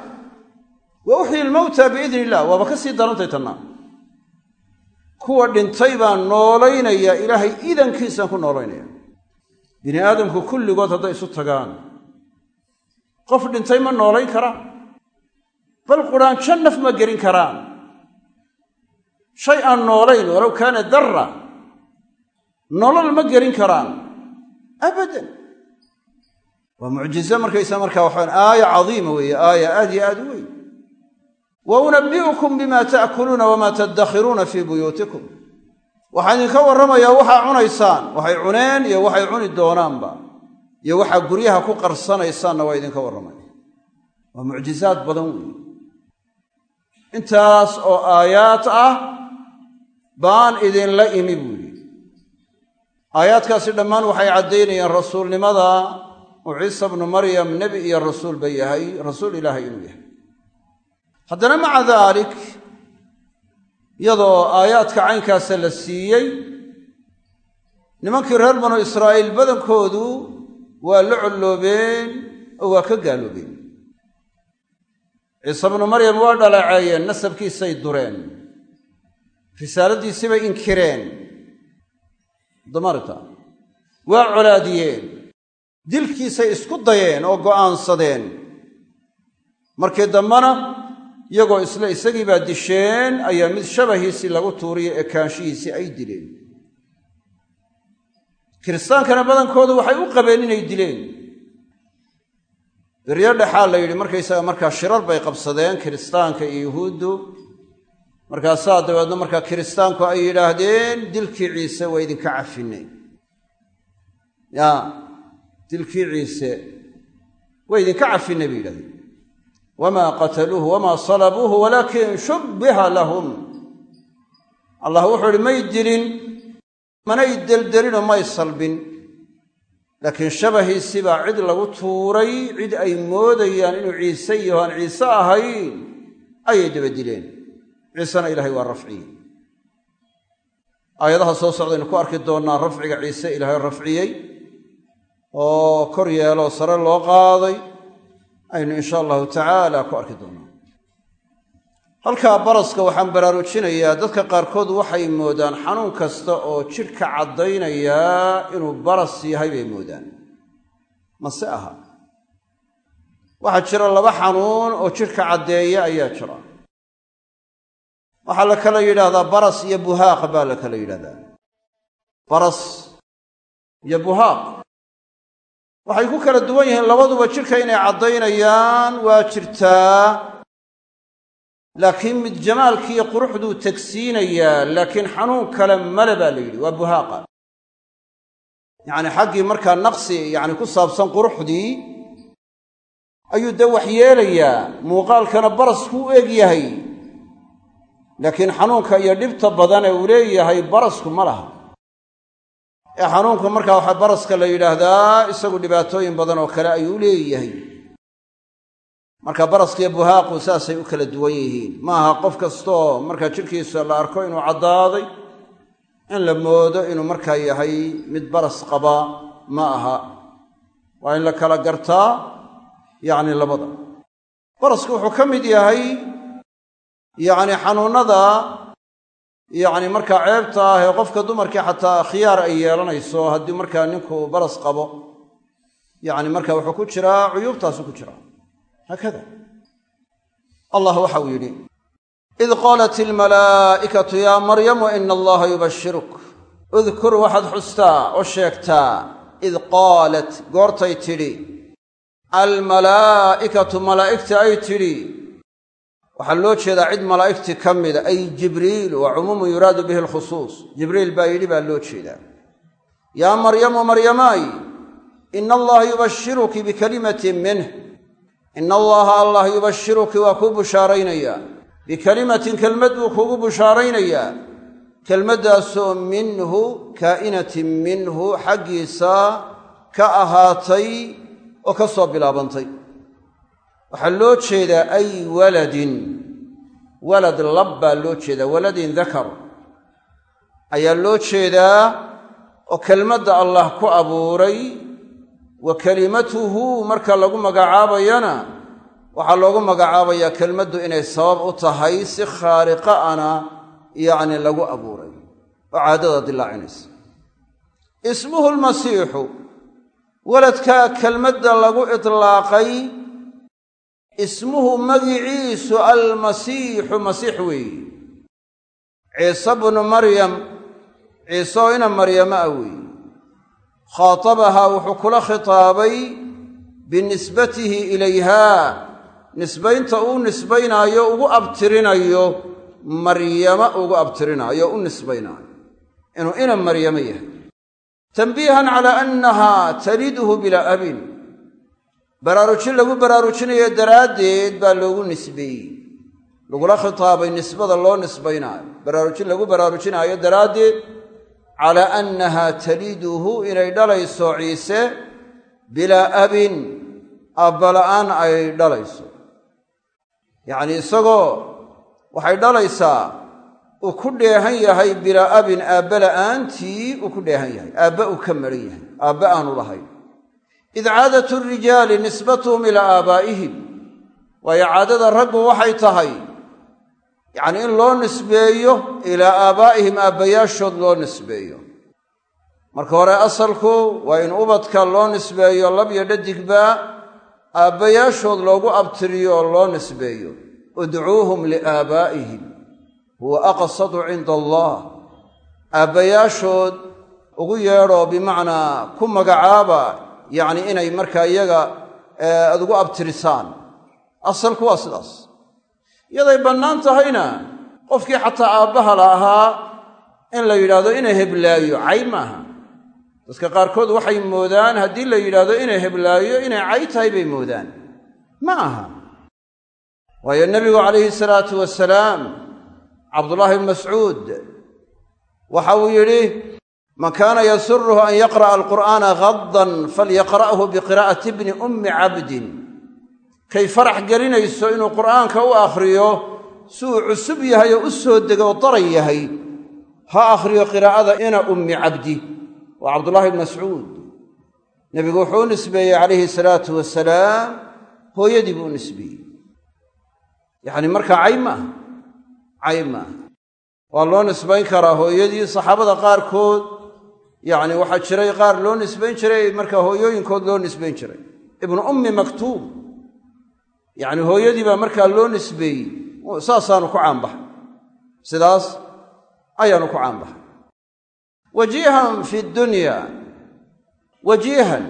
wa uxyi ilmowta biidni illah waaba ka sii darantay tannaa kuwa dhintay baan noolaynaya ilaahay idankiisaan ku noolaynaya. Bini aadamku kulligood hadday isu tagaan. Qof dhintay ma noolayn karaan bal quraanjo naf ma gelin karaan. Shay aan noolayn walow kaana darra. Nolol ma gelin karaan. Abadan. Waa mucjize markaysa markaa waxaan aaya cadiima weeye. Aaya aad yo aad u weyn wa unabbi'ukum bima ta'kuluuna wamaa taddakhiruuna fii buyuutikum waxaan idinka warramayaa waxaa cunaysaan waxay cuneen iyo waxay cuni doonaanba iyo waxaa guryaha ku qarsanaysaanna waa idinka warramay waa mucjizaad badan weeye intaas oo aayaad ah baan idinla imi buu yidhi aayaadkaasi dhammaan waxay caddaynayaan rasuulnimada uu ciisa bnu maryam nebi iyo rasuul ba yahay rasuul ilaahay inuu yahay haddana maca daalik iyadoo aayaadka caynkaasa la siiyey nimankii reer banu israa'iil badankoodu waa la colloobeen oo waa ka gaaloobeen. Ciise bnu maryam waa dhaleeceeyeen nasabkiisay dureen risaaladiisibay inkireen damarta waa colaadiyeen dilkiisay isku dayeen oo go'aansadeen. Markii dambena iyagoo isle isagii baa disheen ayaa mid shabahiisii lagu tuuriyo ekaanshihiisii ay dileen. Kiristaankana badankoodu waxay u qabeen inay dileen. Beryo dhexaa la yidhi markaysaga markaa shirar bay qabsadeen kiristaanka iyo yuhuuddu. Markaasaa dabeedna markaa kiristaanku ay yidhaahdeen dilkii ciise waa idinka cafinay. Ya dilkii ciise waa idinka cafinay bay yidhahdeen wamaa qataluuhu wamaa salabuuhu walaakin shubbiha lahum allah wuxuu ihi may dilin manay deldelinoo may salbin. Laakiin shabahiisii baa cid lagu tuuray cid ay moodayaan inuu ciise yaho aan ciise ahayn ayay daba dileen. Ciisena ilaahay waa rafciyey aayadaha soo socdaynu ku arki doonnaa rafciga ciise ilaahay rafciyey oo kor yeeloo sare loo qaaday aynu insha allahu tacaala ku arki doonnaa halkaa baraska waxaan baraarujinayaa dadka qaarkood waxay moodaan xanuun kasta oo jidhka caddaynayaa inuu baras yahay bay moodaan. Mase aha? Waxaa jira laba xanuun oo jidhka caddeeya ayaa jira. Waxaa la kala yidhaahdaa baras iyo buhaaq baa la kala yidhahdaa baras iyo buhaaq waxay ku kala duwan yihiin labaduba jidhka inay caddaynayaan waa jirtaa laakiin mid jamaalkiiyo quruxduu tegsiinayaa laakiin xanuun kale male baa la yidhi waa buhaaqa. Yacni xaggii markaa naqsi yacni ku saabsan quruxdii ayuu dee wax yeelayaa muuqaalkana barasku u eg yahay. Laakiin xanuunka iyo dhibta badane uu leeyahay barasku ma laha ee xanuunka markaa waxaa baraska la yidhaahdaa isagu dhibaatooyin badan oo kale ayuu leeyahay. Marka baraskiiyo buhaaqu saasay u kala duwan yihiin. Maaha qof kastoo markaa jidhkiisa la arko inuu caddaaday in la moodo inuu markaa yahay mid baras qaba ma aha. Waa in la kala gartaa yacni labada. Barasku wuxuu ka mid yahay yacni xanuunnada yacni markaa ceebta ah ee qofka dumarkii xataa khiyaar ay yeelanayso haddii markaa ninku baras qabo yacni marka wuxuu ku jiraa cuyuubtaasu ku jiraa. Haakada. Allah waxa uu yidhi id qaalat ilmalaa'ikatu yaa maryamu ina allaha yubashiruk udkur waxaad xustaa oo sheegtaa id qaalat goortay tidhi. Almalaa'ikatu malaa'igta ay tidhi waxaa loo jeedaa cid malaa'igtii ka mida ay jibriil wa cumuumun yuraadu bihi alkhusuus. Jibriil baa yidhi baa loo jeedaa. Yaa maryamu maryamaay ina allaha yubashiruki bikalimatin minh ina allaha allah yubashiruki waa kuu bushaaraynayaa. Bikalimatin kelmad buu kuugu bushaaraynayaa. Kelmaddaasoo minhu kaa'inatin minhu xaggiisa ka ahaatay oo ka soo bilaabantay waxaa loo jeedaa ay waladin. Walad lab baa loo jeedaa waladin dakar ayaa loo jeedaa oo kelmadda allah ku abuuray wa kelimatuhu marka lagu magacaabayana waxaa loogu magacaabayaa kelmaddu inay sabab u tahay si khaariqa ana yacni lagu abuuray. Oo caadada dilaacinaysa ismuhu lmasiixu waladkaa kelmadda lagu itlaaqay ismuhu magiciisu almasiixu masiix weeye ciise bnu maryam ciise oo ina maryama ah weeye khaatabahaa wuxuu kula khitaabay binisbatihi ilayhaa nisbaynta uu nisbaynaayo ugu abtirinayo maryama ugu abtirinaayo u nisbaynaayo. Inuu ina maryamo yahay. Tanbiihan calaa annaha taliduhu bilaa abin baraarujin lagu baraarujinayo daraaddeed baa loogu nisbeeyey. Lagula khitaabay nisbada loo nisbaynaayo. Baraarujin lagu baraarujinaayo daraaddeed calaa annaha taliduhu inay dhalayso ciise bilaa abin aabbala'aan ay dhalayso. Yacnii isagoo waxay dhalaysaa uu ku dheehan yahay bilaa abin aabba la'aantii uu ku dheehan yahay. Aabba uu ka maran yahay. Aabba aanu lahayn id caadatu rijaali nisbatuhum ilaa aabaa'ihim. Waayo caadada raggu waxay tahay yacnii in loo nisbeeyo ilaa aabaa'ihim aabbayaashood loo nisbeeyo. Marka hore asalku waa in ubadka loo nisbeeyo labyo dhadigba aabbayaashood loogu abtiriyo oo loo nisbeeyo. Udcuuhum liaabaa'ihim huwa aqsadu cinda allah. Aabbayaashood ugu yeedhoo bimacnaa ku magacaaba yacni inay markaa iyaga aad ugu abtirisaan. Asalku waa sidaas. Iyaday bannaan tahayna qofkii xataa aabbaha la ahaa in la yidhaahdo inay heblaayo cay maaha. Dadka qaarkood waxay moodaan haddii la yidhaahdo inay heblaayo inay cay tahay bay moodaan. Ma aha. Waayo nebigu calayhi salaatu wasalaam cabdullaahi bn mascuud waxa uu yidhi man kaana yasuruhu an yaqra'a alqur'aana gaddan falyaqra'hu biqiraa'ati bni ummi cabdin kay farax gelinayso inuu qur'aanka u akhriyo si uu cusub yahay oo u soo dego oo daran yahay ha akhriyo qiraa'ada ina ummi cabdi waa cabdullaahi bn mascuud. Nebigu wuxuu u nisbeeyey calayhi salaatu wasalaam hooyadii buu u nisbeeyey. Yacni markaa cay maaha cay maaha waa loo nisbayn karaa hooyadii saxaabada qaarkood yacni waxaa jiray qaar loo nisbayn jiray markaa hooyooyinkood loo nisbayn jiray. Ibnu ummi maktuub yacni hooyadii baa markaa loo nisbeeyey. Saasaanu ku caanbaxay sidaas ayaanu ku caanbaxay wajiihan fi dunya. Wajiihan.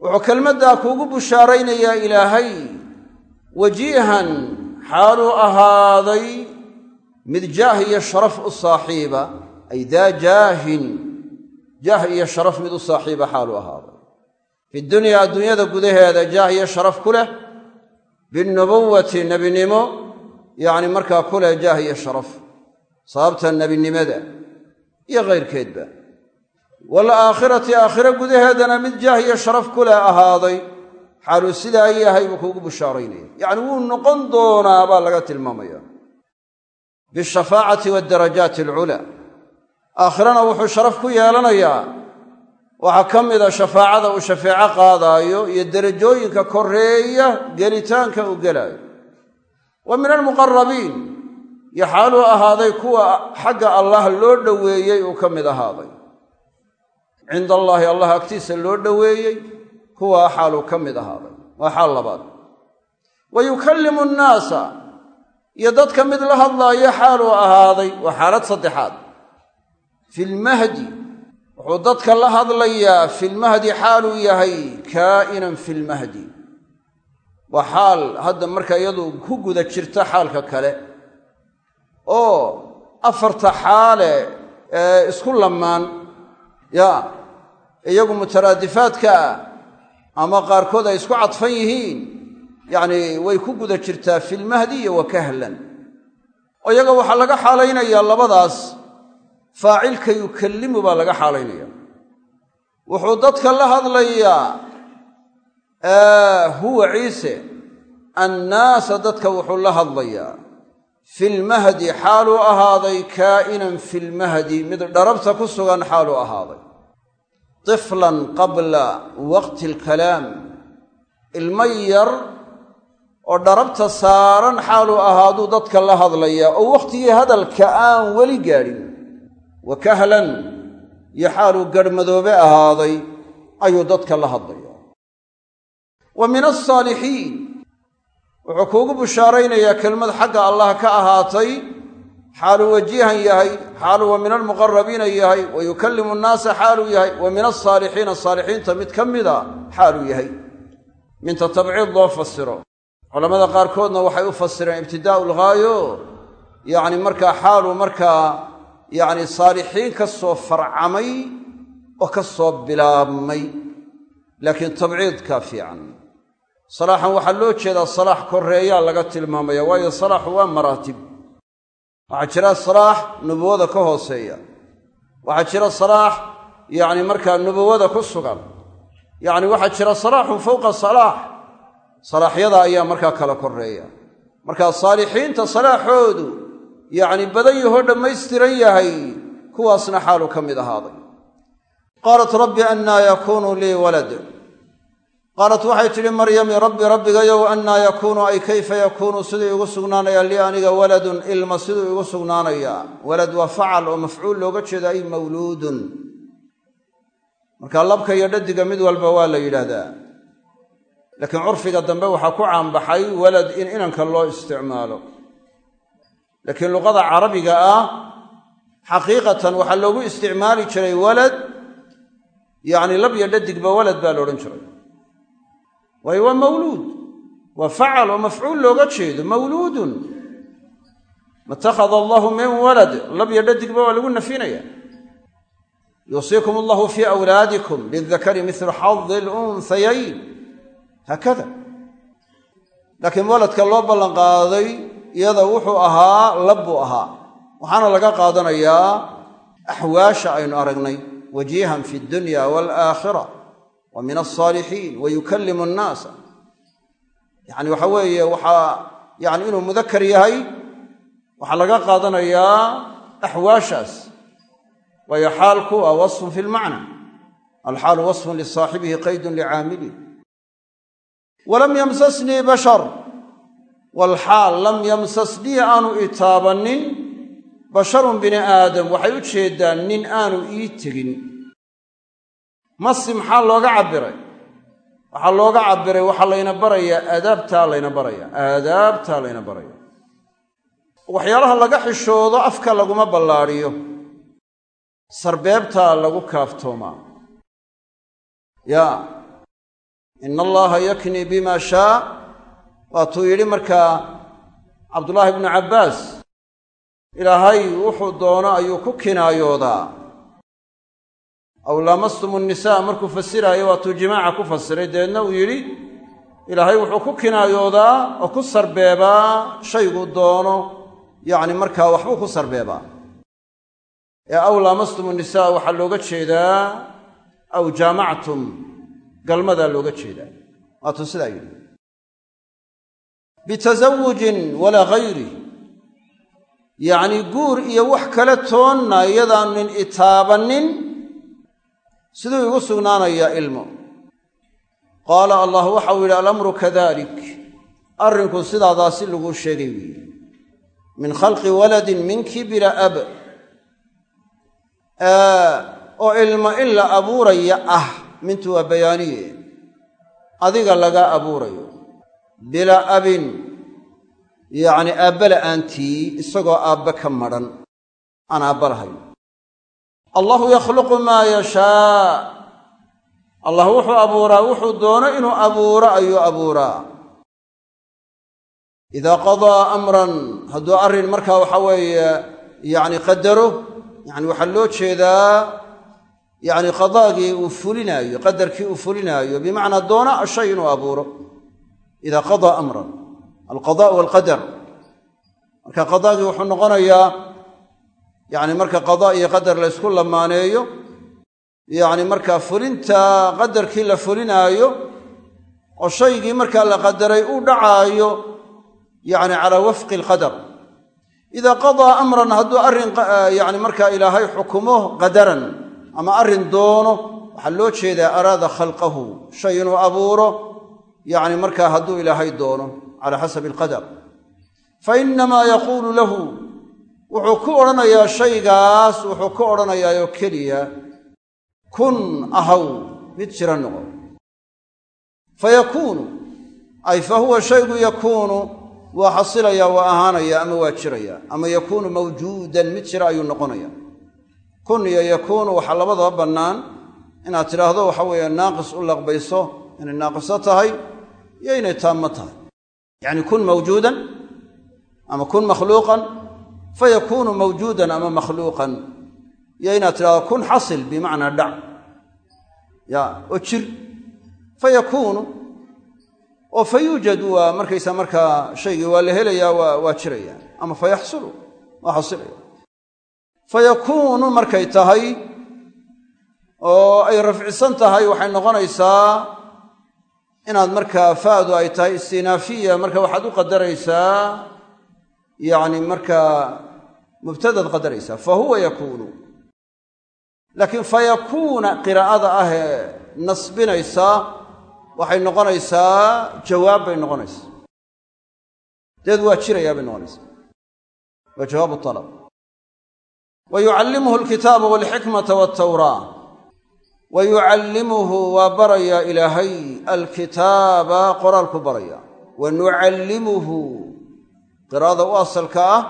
Wuxuu kelmaddaa kuugu bushaaraynayaa ilaahay. Wajiihan xaaluu ahaaday mid jaah iyo sharaf u saaxiiba ay daa jaahin jaah iyo sharaf mid u saaxiiba xaaluu ahaaday. Fi dunyaa adduunyada gudaheeda jaah iyo sharaf ku leh binubuwati nebinimo yacni markaa ku leh jaah iyo sharaf sababta nebinimada iyo kayrkeedba waalaakhirati aakhiro gudaheedana mid jaah iyo sharaf ku leh ahaaday xaaluu sidaa yahay buu kuugu bushaaraynaya yacni wuu noqon doonaa baa laga tilmaamaya bishafaacati waddarajaati alculaa aakhirana wuxuu sharaf ku yeelanayaa. Waxaa ka mida shafaacada uu shafeeco qaadaayo iyo derajooyinka koreeya gelitaanka uu gelaayo. Wa min almuqarabiin iyo xaaluu ahaaday kuwa xagga allah loo dhoweeyey uu ka mid ahaaday. Cinda allaahi allah agtiisa loo dhoweeyey kuwaa xaaluu ka mid ahaaday. Waa xaal labaad. Wa yukallimu annaasa iyo dadka mid la hadlaayo xaaluu ahaaday. Waa xaalad saddexaad filmahdi wuxuu dadka la hadlayaa filmahdi xaaluu yahay kaa'inan filmahdi waa xaal hadda marka iyadu ku guda jirta xaalka kale oo afarta xaale isku lamaan ya iyagu mutaraadifaadka ama qaarkood ay isku cadfan yihiin yacni way ku guda jirtaa filmahdi iyo wa kahlan oo iyaga waxaa laga xaalaynayaa labadaas faacilka yukallimu baa laga xaalaynaya. Wuxuu dadka la hadlayaa huwa ciise annaasa dadka wuxuu la hadlayaa. Filmahdi xaaluu ahaaday kaa'inan filmahdi mid dharabta ku sugan xaaluu ahaaday. Tiflan qabla waqti alkalaam ilmo yar oo dharabta saaran xaaluu ahaaduu dadka la hadlayaa oo wakhtigii hadalka aan weli gaadhin wa kahlan iyo xaaluu garhmadoobe ahaaday ayuu dadka la hadlayaa wa min alsaalixiin wuxuu kuugu bushaaraynayaa kelmad xagga allah ka ahaatay xaaluu wajiihan yahay xaaluu wa min almuqarabiina yahay wa yukallimu nnaasa xaaluu yahay wa min alsaalixiina saalixiinta mid ka mida xaaluu yahay. Minta tabciid loo fasiro culamada qaarkoodna waxay u fasireen ibtidaa'u lghaayo yacni markaa xaaluu markaa yacni saalixiin ka soo farcamay oo ka soo bilaabmay. Laakiin tabciidkaa fiican. Salaaxan waxaa loo jeedaa salaax korreeyaa laga tilmaamaya waayo salaaxu waa maraatib. Waxaa jira salaax nubuwada ka hooseeya. Waxaa jira salaax yacni markaa nubuwada ku sugan. Yacni waxaa jira salaaxun fowqa salaax. Salaaxyada ayaa markaa kala korreeya. Markaa saalixiinta salaaxoodu yacni badan yahoo dhammaystiran yahay kuwaasna xaalu ka mid ahaaday. Qaalat rabbi annaa yakuunu lii walad. Qaalat waxay tidhi maryami rabbi rabbigayow annaa yakuunu ay kayfa yakuunu? Siduu igu sugnaanayaa lii aniga waladun ilma siduu igu sugnaanayaa walad waa facal oo mafcuul looga jeeda ay mawluudun. Marka labka iyo dhadiga mid walba waa la yidhaahdaa. Laakiin curfiga dambe waxaa ku caanbaxay walad in inanka loo isticmaalo laakiin luqada carabiga ah xaqiiqatan waxaa loogu isticmaali jiray walad yacni lab iyo dhadigba walad baa la odhan jiray. Waayo waa mawluud. Waa facal oo mafcuul looga jeedo mawluudun. Matakhada allahu min walad lab iyo dhadigba waa lagu nafinaya. Yuusiikum allahu fii awlaadikum lildakari mithlu xadi lunhayayn haakada laakiin waladka loo ballanqaaday iyada wuxuu ahaa lab buu ahaa. Waxaana laga qaadanayaa axwaasha aynu aragnay wajiihan fi dunya waalaakhira wa min alsaalixiin wa yukallimu annaasa yacni waxa weeye waxaa yani inuu mudakar yahay waxaa laga qaadanayaa axwaashaas. Waayo xaalku waa wasfun fi lmacna alxaalu wasfun lisaaxibihi qaydun licaamilihi walam yamsasnii bashar walxaal lam yamsasnii aanu itaabannin basharun bini aadam waxay u jeeddaan nin aanu ii tegin masi maxaa looga cabbiray waxaa looga cabbiray waxaa layna barayaa aadaabtaa layna baraya aadaabtaa layna baraya waxyaalaha laga xishoodo afka laguma ballaadhiyo sarbeebtaa lagu kaaftoomaa yaa ina allaha yaknii bima shaa waatuu yidhi markaa cabdullaahi bnu cabbaas ilaahay wuxuu doono ayuu ku kinaayoodaa. Aw laamastum nnisaa markuu fasiraayo waatuu jimaaca ku fasiray dabeedna uu yidhi ilaahay wuxuu ku kinaayoodaa oo ku sarbeebaa shayguu doono yacni markaa waxbuu ku sarbeebaa. Ee aw laamastum nnisaa waxaa looga jeedaa aw jaamactum galmadaa looga jeedaa. Waatuu sidaa yidhi bitasawujin walaa hayri yacnii guur iyo wax kale toonna iyadaanin itaabannin siduu igu sugnaanayaa ilmo. Qaala allah waxau yidhi alamru kadalik arrinku sidaadaasi laguu sheegay weeye min khalqi waladin minki bilaa ab. Oo ilmo in la abuuraya ah mintu waa bayaaniye. Adiga laga abuurayo bilaa abin yacni aabba la'aantii isagoo aabbe ka madhan aan aabba lahayn. Allahu yakhluqu maa yashaa. Allah wuxuu abuuraa wuxuu doono inuu abuuro ayuu abuuraa. Idaa qadaa amran hadduu arrin markaa waxa weeye yacni qadaro yacni waxaa loo jeedaa yacni qadaagii uu fulinaayo qadarkii uu fulinaayo bimacnaa doona shay inuu abuuro idaa qadaa amran alqada walqadar marka qadaagii wuxuu noqonayaa yacni marka qadaa iyo qadar la ysku lamaaneeyo yacni markaa fulinta qadarkii la fulinaayo oo shaygii markaa la qadaray uu dhacaayo yacni calaa wafqi alqadar. Idaa qadaa amran hadduu arrin yacni markaa ilaahay xukumo qadaran ama arrin doono waxaa loo jeedaa araada khalqahu shay inuu abuuro yacni markaa hadduu ilaahay doono cala xasabi alqadar. Fa innamaa yaquulu lahu wuxuu ku odhanayaa shaygaas wuxuu ku odhanayaayoo keliya kun ahaw mid jira noqo. Fa yakuunu ay fa huwa shaygu yakuunu waa xasilayaa waa ahaanaya ama waa jiraya. Ama yakuunu mawjuudan mid jira ayuu noqonaya. Kun iyo yakuunu waxaa labadaba bannaan. Inaad tidhaahdo waxa weeye naaqis u laqbayso inay naaqiso tahay iyo inay taammo tahay. Yacni kun mawjuudan ama kun makhluuqan fa yakuunu mawjuudan ama makhluuqan. Iyo inaad tidhahdo kun xasil bimacnaa dhac. Ya oo jir. Fa yakuunu oo fa yuujadu waa markaysaa markaa shaygii waa la helayaa waa jiraya. Ama fa yaxsulu waa xasilaya. Fa yakuunu markay tahay oo ay rafcisan tahay waxay noqonaysaa inaad markaa faadu ay tahay istinaafiya marka waxaad u qadaraysaa yacni markaa mubtadaad qadaraysaa fa huwa yakuunu. Laakiin fa yakuuna qiraa'ada ah ee nasbinaysaa waxay noqonaysaa jawaab bay noqonaysaa. Deed waa jirayaa bay noqonaysaa. Waa jawaabu alab wa yucallimuhu alkitaaba walxikmata waltawraa wa yucallimuhu waa barayaa ilaahay alkitaaba qoraalku baraya wa nucallimuhu qiraa'ada u asalka ah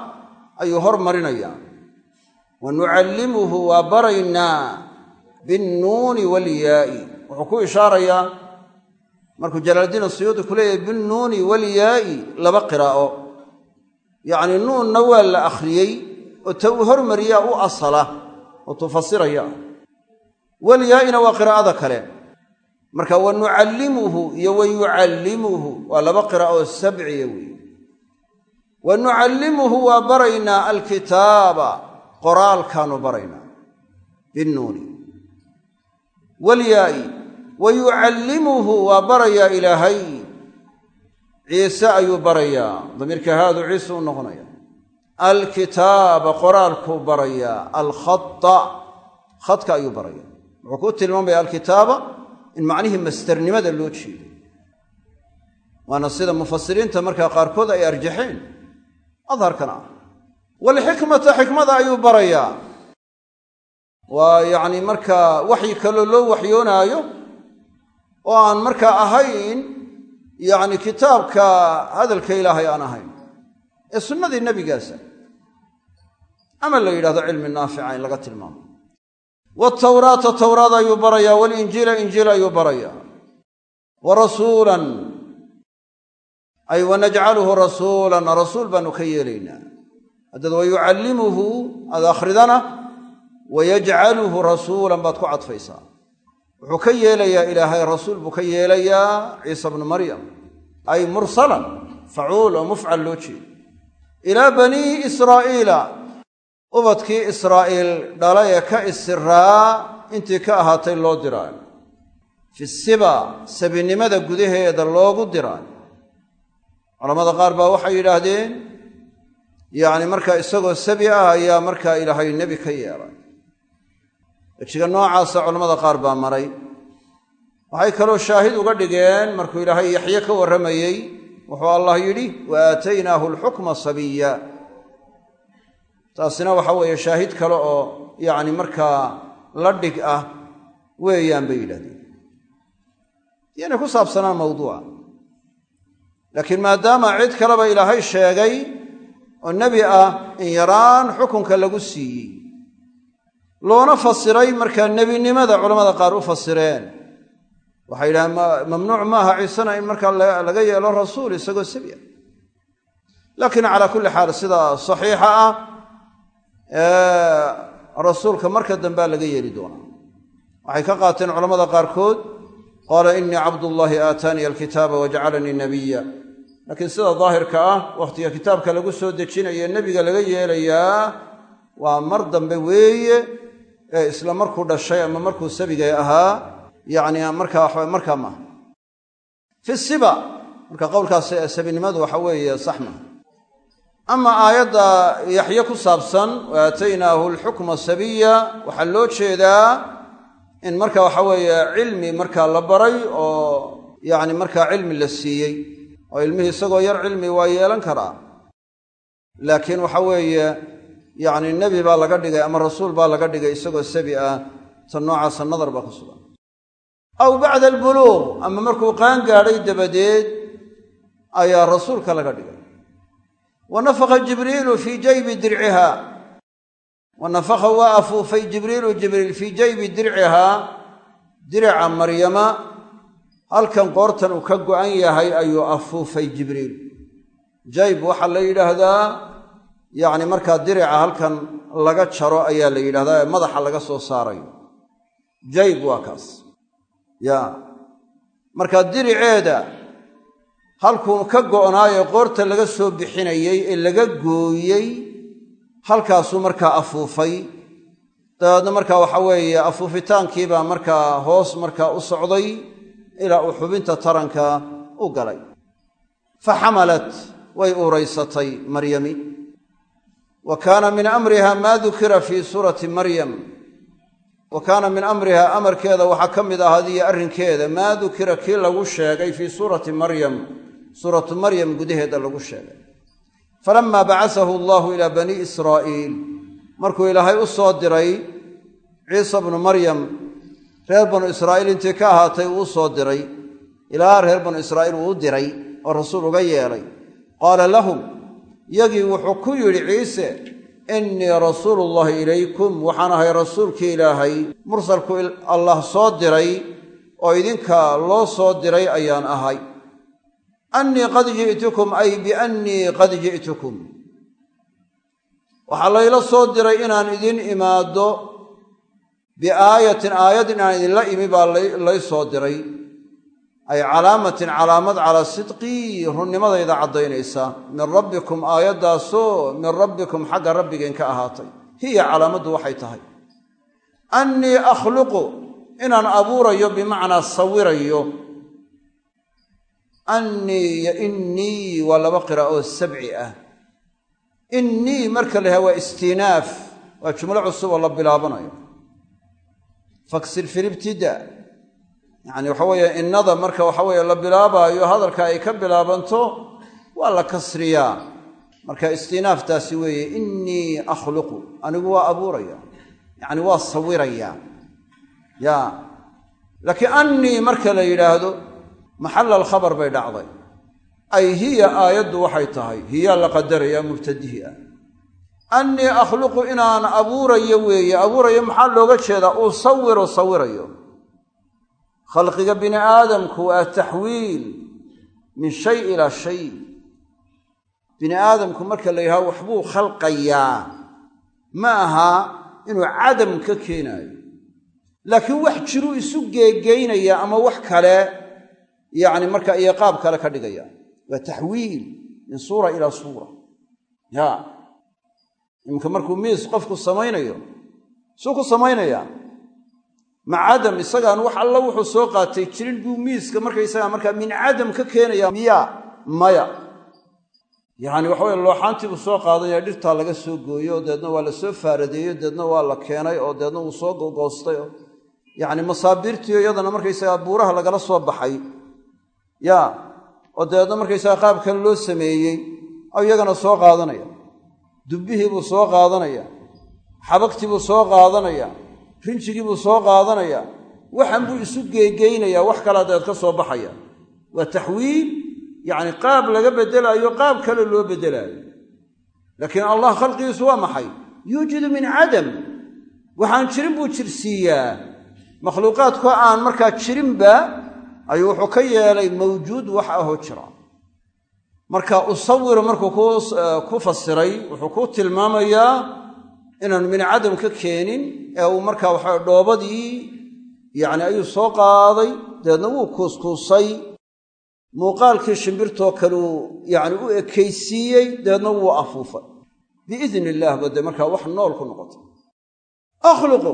ayuu hormarinayaa wa nucallimuhu waa baraynaa binnuuni walyaa'i wuxuu ku ishaarayaa markuu jalaaldiin asuyuudi ku leeyahay binnuuni walyaa'i laba qiraa'o yacnii nuunna waa la akhriyey oo ta uu hormariyaa u asala oo tufasiraya walyaa'ina waa qiraa'ada kale. Marka wa nucallimuhu iyo wa yucallimuhu waa laba qiraa'o sabciya weeye wa nucallimuhu waa baraynaa alkitaaba qoraalkaanu baraynaa binnuuni. Walyaa'i wa yucallimuhu waa barayaa ilaahay. Ciise ayuu barayaa damiirka haadu ciise u noqonaya alkitaaba qoraalkuu barayaa alkhata khadka ayuu baraya wuxuu ku tilmaamaya alkitaaba in macnihii masternimada loo jeedo waana sida mufasiriinta markaa qaarkood ay arjaxeen. Adharkan ah. Walxikmata xikmada ayuu barayaa. Waa yacni markaa waxyi kaloo loo waxyoonaayo oo aan markaa ahayn yacni kitaabka hadalka ilaahay aan ahayn. Ee sunnadii nebigaasa. Ama la yidhahdo cilmi naafica in laga tilmaamo watawraata tawraad ayuu barayaa walinjiila injiil ayuu barayaa. Wa rasuulan ay wanajcaluhu rasuulan rasuul baanu ka yeelaynaa. Haddaad wa yucallimuhu aad akhridana wayajcaluhu rasuulan baad ku cadfaysaa. Wuxuu ka yeelayaa ilaahay rasuul buu ka yeelayaa ciisa bnu maryam. Ay mursalan facuul oo mufcal loo jeedo. Ilaa banii israa'iila ubadkii israa'iil dhala ee ka isiraa intii ka ahaatay loo diraayo fi siba sabinimada gudaheeda loogu diraayo culamada qaar baa waxay yidhaahdeen yacni markaa isagoo sabi ah ayaa markaa ilaahay nebi ka yeelay. Wejiga noocaasa culamada qaar baa maray. Waxay kaloo shaahid uga dhigeen markuu ilaahay yaxye ka warramayey wuxuu allah yidhi wa aataynaahu alxukma sabiya taasina waxa weeye shaahid kale oo yacni markaa la dhig ah weeyaan bay yidhahdeen yaynay ku saabsanaan mawduuca. Laakiin maadaama cid kaleba ilaahay sheegay oo nebi ah in yaraan xukunka lagu siiyey loona fasiray markaa nebinimada culamada qaar u fasireen. Waxay yidhahdeen mamnuuc maaha ciisena in markaa laga yeelo rasuul isagoo sabiya. Laakiin calaa kulli xaal sida saxiixa ah rasuulka marka dambea laga yeeli doonaa. Waxay ka qaateen culamada qaarkood qaala innii cabdullaahi aataaniya alkitaaba wajacalanii nabiya laakiin sida daahirka ah wakhtiga kitaabka lagu soo dejinayo nebiga laga yeelayaa waa mar dambe weeye ee isla markuu dhashay ama markuu sabigay ahaa yacni markaa markaa maaha fi siba marka qowlkaas sabinimadu waxa weeye sax maha ama aayadda yaxye ku saabsan wa aataynaahu alxukma sabiya waxaa loo jeedaa in marka waxa weeye cilmi markaa la baray oo yacni markaa cilmi la siiyey oo ilmihii isagoo yar cilmi waa yeelan karaa. Laakiin waxa weeye yacni nebi baa laga dhigay ama rasuul baa laga dhigay isagoo sabi ah ta noocaasa nadar baa ku sugan. Aw bacda albuluuq ama markuu qaan gaadhay dabadeed ayaa rasuulka laga dhigay wa nafakha jibriilu fii jaybi dirciha wa nafakha waa afuufay jibriilu jibriil fii jaybi dircihaa dirica maryama halkan qoortan uu ka go'an yahay ayuu afuufay jibriil jayb waxaa la yidhaahdaa yacni markaa dirica halkan laga jaro ayaa la yidhahdaa ee madaxa laga soo saarayo jayb waa kaas ya marka diriceeda halkuu ka go'naayo qoorta laga soo bixinayey ee laga gooyey halkaasuu markaa afuufay. Dabeedna markaa waxa weeye afuufitaankiibaa markaa hoos markaa u socday ilaa uu xubinta taranka u galay. Fa xamalat way uuraysatay maryami. Wa kaana min amriha maa dukira fii suurati maryam wa kaana min amriha amarkeeda waxaa ka mid ahaadiyo arrinkeeda maa dukira kii lagu sheegay fii suurati maryam suuratu maryam gudaheeda lagu sheegay. Falamaa bacasahu allahu ilaa banii israa'iil. Markuu ilaahay u soo diray ciisa bnu maryam reer banu israa'iil intii ka ahaatay uu u soo diray. Ilaa reer banu israa'iil uu u diray oo rasuul uga yeelay. Qaala lahum yagii wuxuu ku yidhi ciise innii rasuulullahi ilaykum waxaan ahay rasuulkii ilaahay mursalku allah soo diray oo idinka loo soo diray ayaan ahay. Annii qad ji'tukum ay biannii qad ji'tukum. Waxaa layla soo diray inaan idin imaaddo biaayatin aayad inaan idinla imi baa lay soo diray ay calaamatin calaamad calaa sidqii runnimadayda caddaynaysa. Min rabbikum aayaddaasoo min rabbikum xagga rabbigeen ka ahaatay. Hiya calaamaddu waxay tahay. Annii akhluqu inaan abuurayo bimacnaa sawirayo. Annii yo innii waa laba qira oo sabci ah. Innii marka la waa istinaaf waa jumlo cusub oo la bilaabanayo. Faksir yacni waxa weeye innada marka waxa weeye la bilaabaayo hadalka ay ka bilaabanto waa la kasriyaa. Marka istinaaftaasi weeye innii akhluqu anigu waa abuuraya. Yacni waa sawirayaa ya. Laakiin annii marka la yidhaahdo maxalla alkhabar bay dhacday. Ay hiya aayaddu waxay tahay hiyaa la qadaraya mubtadihi ah. Annii akhluqu inaan abuurayo weeye abuurayo maxaa looga jeedaa? Uu sawiru sawirayo khalqiga bini aadamku waa taxwiil min shay ilaa shay. Bini aadamku marka la yidhahdo waxbuu khalqayaa. Ma aha inuu cadam ka keenaayo. Laakiin wax jiruu isu geegeynaya ama wax kale yacni marka iyo qaab kale ka dhigaya. Waa taxwiil min suura ilaa suura. Ya iminka markuu miis qofku samaynayo suu ku samaynayaa ma cadam isagaan wax alla wuxuu soo qaatay jirin buu miiska markaysagaa markaa min cadam ka keenaya miya maya. Yacni waxa weye looxaantii buu soo qaadanaya dhirtaa laga soo gooyo deedna waa la soo faaradeeyo deedna waa la keenay oo deedna wuu soo gogoostay oo yacni masaabiirtiio iyadana markaysagaa buuraha lagala soo baxay. Ya oo dabeedna markaysaga qaab kale loo sameeyey ayuu iyagana soo qaadanaya. Dubbihii buu soo qaadanaya. Xabagtii buu soo qaadanaya rinjigii buu soo qaadanaya waxan buu isu geegeynaya wax kalea dabeed ka soo baxaya. Waa taxwiil yacni qaab laga beddelaayo qaab kale loo beddelaayo. Laakiin allah khalqigiisu waa maxay? Yuujidu min cadam. Waxaan jirin buu jirsiiyaa makhluuqaadku aan markaa jirinba ayuu wuxuu ka yeelay mawjuud wax ahoo jira. Marka usawiru markuu ku fasiray wuxuu ku tilmaamayaa inaanu min cadam ka keenin ee uu markaa waxa dhoobadii yacni ayuu soo qaaday dabeedna wuu kuuskuusay. Muuqaalkii shimbirtoo kaleu yacni u ekaysiiyey dabeedna wuu afuufay. Biidni illaah ba dee markaa wax nool ku noqotay. Akhluqu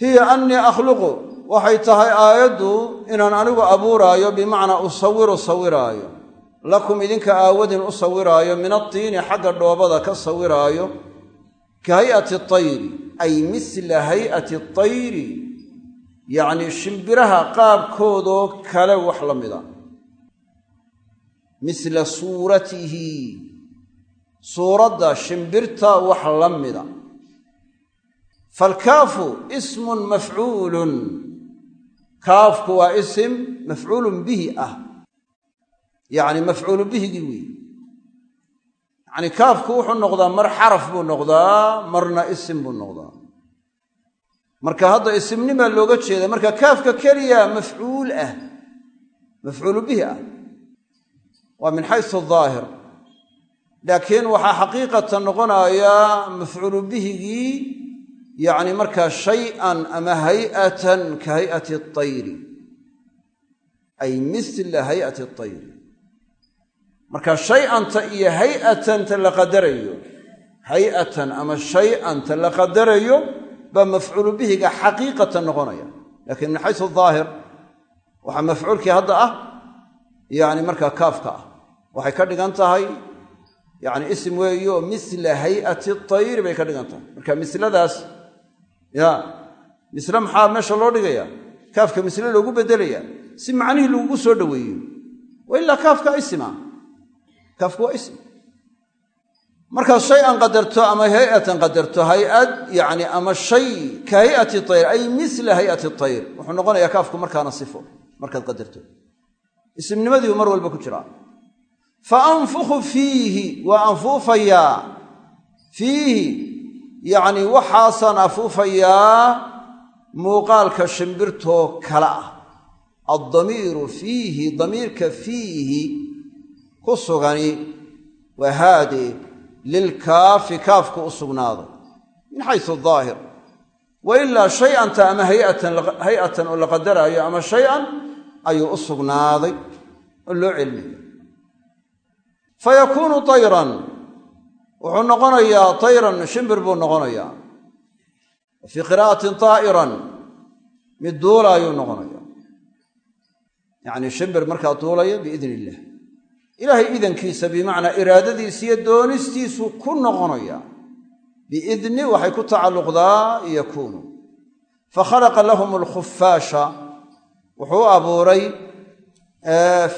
hiya annii akhluqu waxay tahay aayaddu inaan anigu abuuraayo bimacnaa usawiru sawiraayo. Lakum idinka aawadin u sawiraayo min atiini xagga dhoobada ka sawiraayo ka hay'ati tayri ay misla hay'ati tayri yacnii shimbiraha qaabkoodoo kale wax la mida. Misla suuratihi suuradda shimbirta wax la mida. Faalkaafu ismun mafcuulun kaafku waa isim mafcuulun bihi ah. Yacni mafcuulu bihigii weeye yacni kaafku wuxuu noqdaa mar xaraf buu noqdaa marna isim buu noqdaa. Marka hadda isimnimaa looga jeeda marka kaafka keliya mafcuul ah mafcuulu bihi ah waa min xaysu daahir laakiin waxaa xaqiiqatan noqonaya mafcuulu bihigii yacni markaa shay-an ama hay'atan ka hay'ati atayri ay mila hay'ati atayr marka shay-anta iyo hay'atanta la qadarayo hay'atan ama shay-anta la qadarayo baa mafcuulu bihiga xaqiiqatan noqonaya. Lakiin min xaysu daahir waxaa mafcuulkii hadda ah yani markaa kaafka ah. Waxay ka dhigan tahay yani isim weeyo mila hay'ati tayri bay ka dhigan tahay. Marka misladaas ya misle maxaa meesha loo dhigaya? Kaafka misle loogu bedelaya si macnihii lagugu soo dhoweeyo wa kaafka isima kaafku waa ism. Markaad shay an qadarto ama hay'atan qadarto hay'ad yani ama shay ka hay'ati tayr ay mila hay'ati tayr wuxuu noqonayaa kaafku markaana sifo markaad qadarto. Ismnimadiibu mar walba ku jiraa fa anfukhu fiihi waa anfuufayaa fiihi yacni waxaasaan afuufayaa muuqaalka shimbirtoo kale ah. Addamiiru fiihi damiirka fiihi ku sugani waa haade lilkaafi kaafku u sugnaaday min xaysu daahir wa ilaa ama hayatan oo la qadaraayo ama shay-an ayuu u sugnaaday oo loo celinayo fa tayran. Wuxuu noqonayaa tayran shimbir buu noqonayaa. Wa fii qiraa'atin taa'iran. Mid duula ayuu noqonaya yacnii shimbir markaa duulaya biidn illah ilaahay idankiisa bimacnaa iraadadiisa iyo doonistiisuu ku noqonaya. Biidni waxay ku tacalluqdaa yakuunu fa khalaqa lahum alkhufaasha wuxuu abuuray